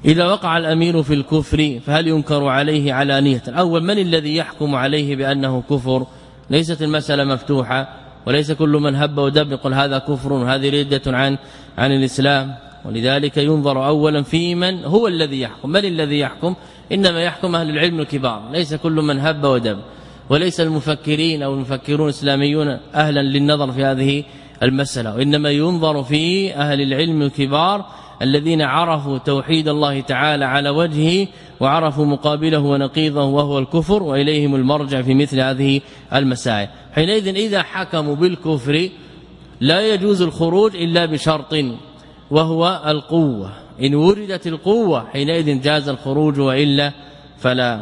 إذا وقع الأمير في الكفر فهل ينكر عليه علانية؟ اول من الذي يحكم عليه بأنه كفر؟ ليست المسألة مفتوحة. وليس كل من هب ودب يقول هذا كفر وهذه ردة عن عن الإسلام. ولذلك ينظر اولا في من هو الذي يحكم. من الذي يحكم؟ إنما يحكم أهل العلم الكبار. ليس كل من هب ودب. وليس المفكرين أو المفكرون الإسلاميون أهلا للنظر في هذه المسألة. وإنما ينظر في أهل العلم الكبار الذين عرفوا توحيد الله تعالى على وجهه وعرفوا مقابله ونقيضه وهو الكفر وإليهم المرجع في مثل هذه المسائل. حينئذ إذا حكموا بالكفر لا يجوز الخروج إلا بشرط وهو القوة. إن وردت القوة حينئذ جاز الخروج وإلا فلا.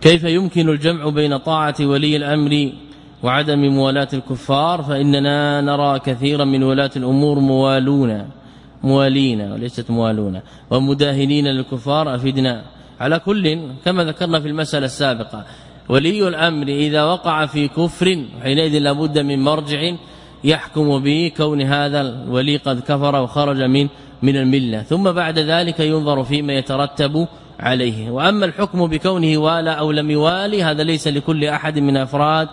كيف يمكن الجمع بين طاعة ولي الأمر وعدم موالاة الكفار؟ فإننا نرى كثيرا من ولاة الأمور موالون. موالين وليست موالون ومداهنين للكفار أفدنا. على كل كما ذكرنا في المسألة السابقة. ولي الأمر إذا وقع في كفر حينئذ لابد من مرجع يحكم به كون هذا الولي قد كفر وخرج من من الملة. ثم بعد ذلك ينظر فيما يترتب عليه. وأما الحكم بكونه والى أو لم يوالي هذا ليس لكل أحد من أفراد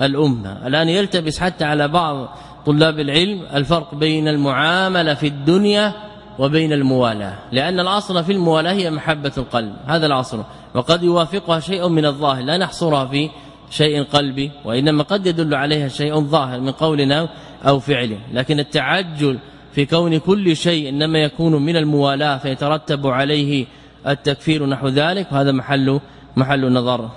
الأمة. الآن يلتبس حتى على بعض طلاب العلم الفرق بين المعاملة في الدنيا وبين الموالاة. لأن الأصل في الموالاة هي محبة القلب. هذا الاصل وقد يوافقها شيء من الظاهر. لا نحصرها في شيء قلبي وإنما قد يدل عليها شيء ظاهر من قولنا أو فعله. لكن التعجل في كون كل شيء إنما يكون من الموالاة فيترتب عليه التكفير نحو ذلك وهذا محل محل نظر.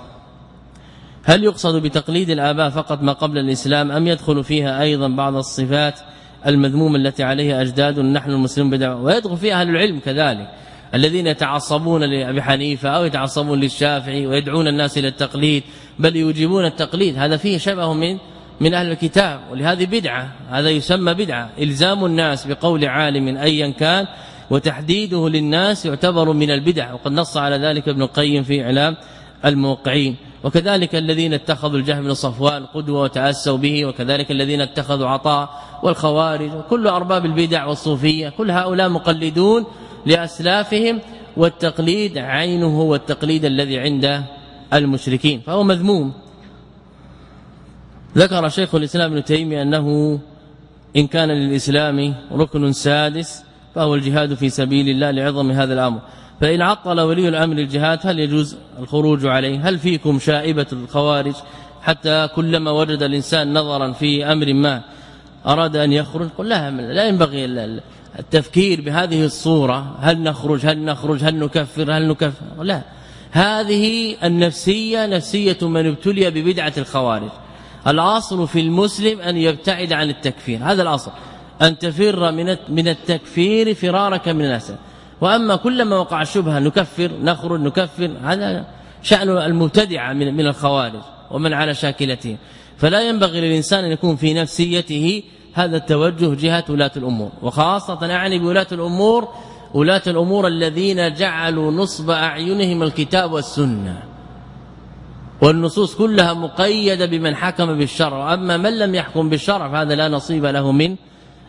هل يقصد بتقليد الآباء فقط ما قبل الإسلام أم يدخل فيها أيضا بعض الصفات المذمومه التي عليها أجداد نحن المسلمون بدعوة؟ ويدخل فيها أهل العلم كذلك الذين يتعصبون لأبي حنيفة أو يتعصبون للشافعي ويدعون الناس إلى التقليد بل يوجبون التقليد. هذا فيه شبه من من أهل الكتاب ولهذه بدعة هذا يسمى بدعة. إلزام الناس بقول عالم ايا كان وتحديده للناس يعتبر من البدع. وقد نص على ذلك ابن القيم في إعلام الموقعين. وكذلك الذين اتخذوا الجهم بن صفوان قدوة وتأسوا به وكذلك الذين اتخذوا عطاء والخوارج وكل أرباب البدع والصوفية كل هؤلاء مقلدون لأسلافهم والتقليد عينه هو التقليد الذي عند المشركين. فهو مذموم. ذكر شيخ الإسلام ابن تيمية أنه إن كان للإسلام ركن سادس فهو الجهاد في سبيل الله لعظم هذا الأمر. فإن عطل ولي الأمر الجهاد هل يجوز الخروج عليه؟ هل فيكم شائبة الخوارج؟ حتى كلما وجد الإنسان نظرا في أمر ما أراد أن يخرج قل لا لا ينبغي التفكير بهذه الصورة. هل نخرج؟ هل نخرج؟ هل نكفر؟ هل نكفر؟ لا. هذه النفسية نفسية من ابتلي ببدعة الخوارج. الأصل في المسلم أن يبتعد عن التكفير. هذا الأصل. أن تفر من من التكفير فرارك من الناس وأما كلما وقع الشبهة نكفر نخرج نكفر هذا شأن المبتدعه من من الخوارج ومن على شاكلته. فلا ينبغي للإنسان أن يكون في نفسيته هذا التوجه جهة ولاة الأمور. وخاصة أعني بولاة الأمور ولاة الأمور الذين جعلوا نصب أعينهم الكتاب والسنة. والنصوص كلها مقيدة بمن حكم بالشرع. اما من لم يحكم بالشرع فهذا لا نصيب له من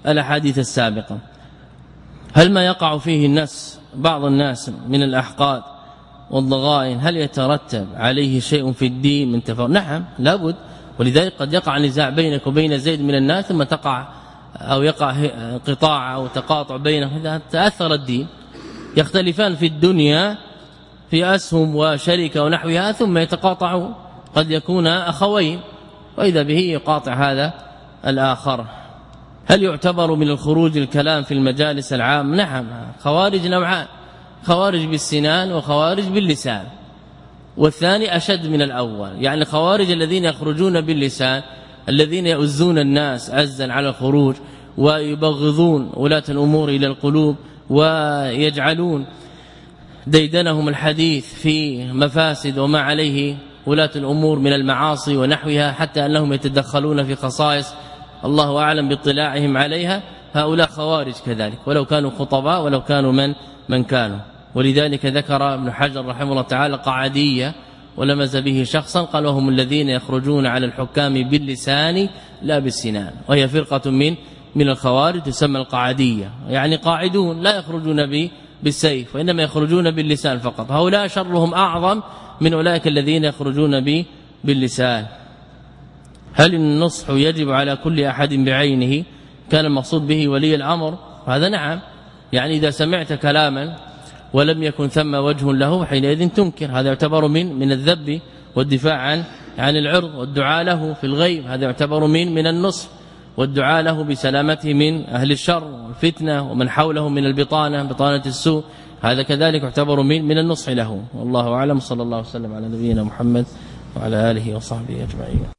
الأحاديث السابقة. هل ما يقع فيه الناس بعض الناس من الأحقاد والضغائن هل يترتب عليه شيء في الدين من تفاوت؟ نعم لابد. ولذلك قد يقع نزاع بينك وبين زيد من الناس ثم تقع أو يقع قطاع أو تقاطع بينهم. إذا تأثر الدين. يختلفان في الدنيا في أسهم وشركة ونحوها ثم يتقاطعون قد يكون أخوين وإذا به يقاطع هذا الآخر. هل يعتبر من الخروج الكلام في المجالس العام؟ نعم خوارج نوعان خوارج بالسنان وخوارج باللسان. والثاني أشد من الأول يعني الخوارج الذين يخرجون باللسان الذين يؤزون الناس عزا على الخروج ويبغضون ولاة الأمور إلى القلوب ويجعلون ديدنهم الحديث في مفاسد وما عليه ولاة الأمور من المعاصي ونحوها حتى أنهم يتدخلون في خصائص الله أعلم باطلاعهم عليها. هؤلاء خوارج كذلك ولو كانوا خطباء ولو كانوا من من كانوا. ولذلك ذكر ابن حجر رحمه الله تعالى قعديه ولمز به شخصا قال وهم الذين يخرجون على الحكام باللسان لا بالسنان. وهي فرقة من من الخوارج تسمى القعديه يعني قاعدون لا يخرجون به بالسيف وإنما يخرجون باللسان فقط. هؤلاء شرهم أعظم من أولئك الذين يخرجون به باللسان. هل النصح يجب على كل أحد بعينه؟ كان المقصود به ولي الأمر. هذا نعم. يعني إذا سمعت كلاما ولم يكن ثم وجه له حينئذ تنكر. هذا يعتبر من من الذب والدفاع عن عن العرض والدعاء له في الغيب. هذا يعتبر من من النصح والدعاء له بسلامته من أهل الشر والفتنة ومن حوله من البطانة بطانة السوء. هذا كذلك يعتبر من من النصح له. والله أعلم. صلى الله وسلم على نبينا محمد وعلى آله وصحبه أجمعين.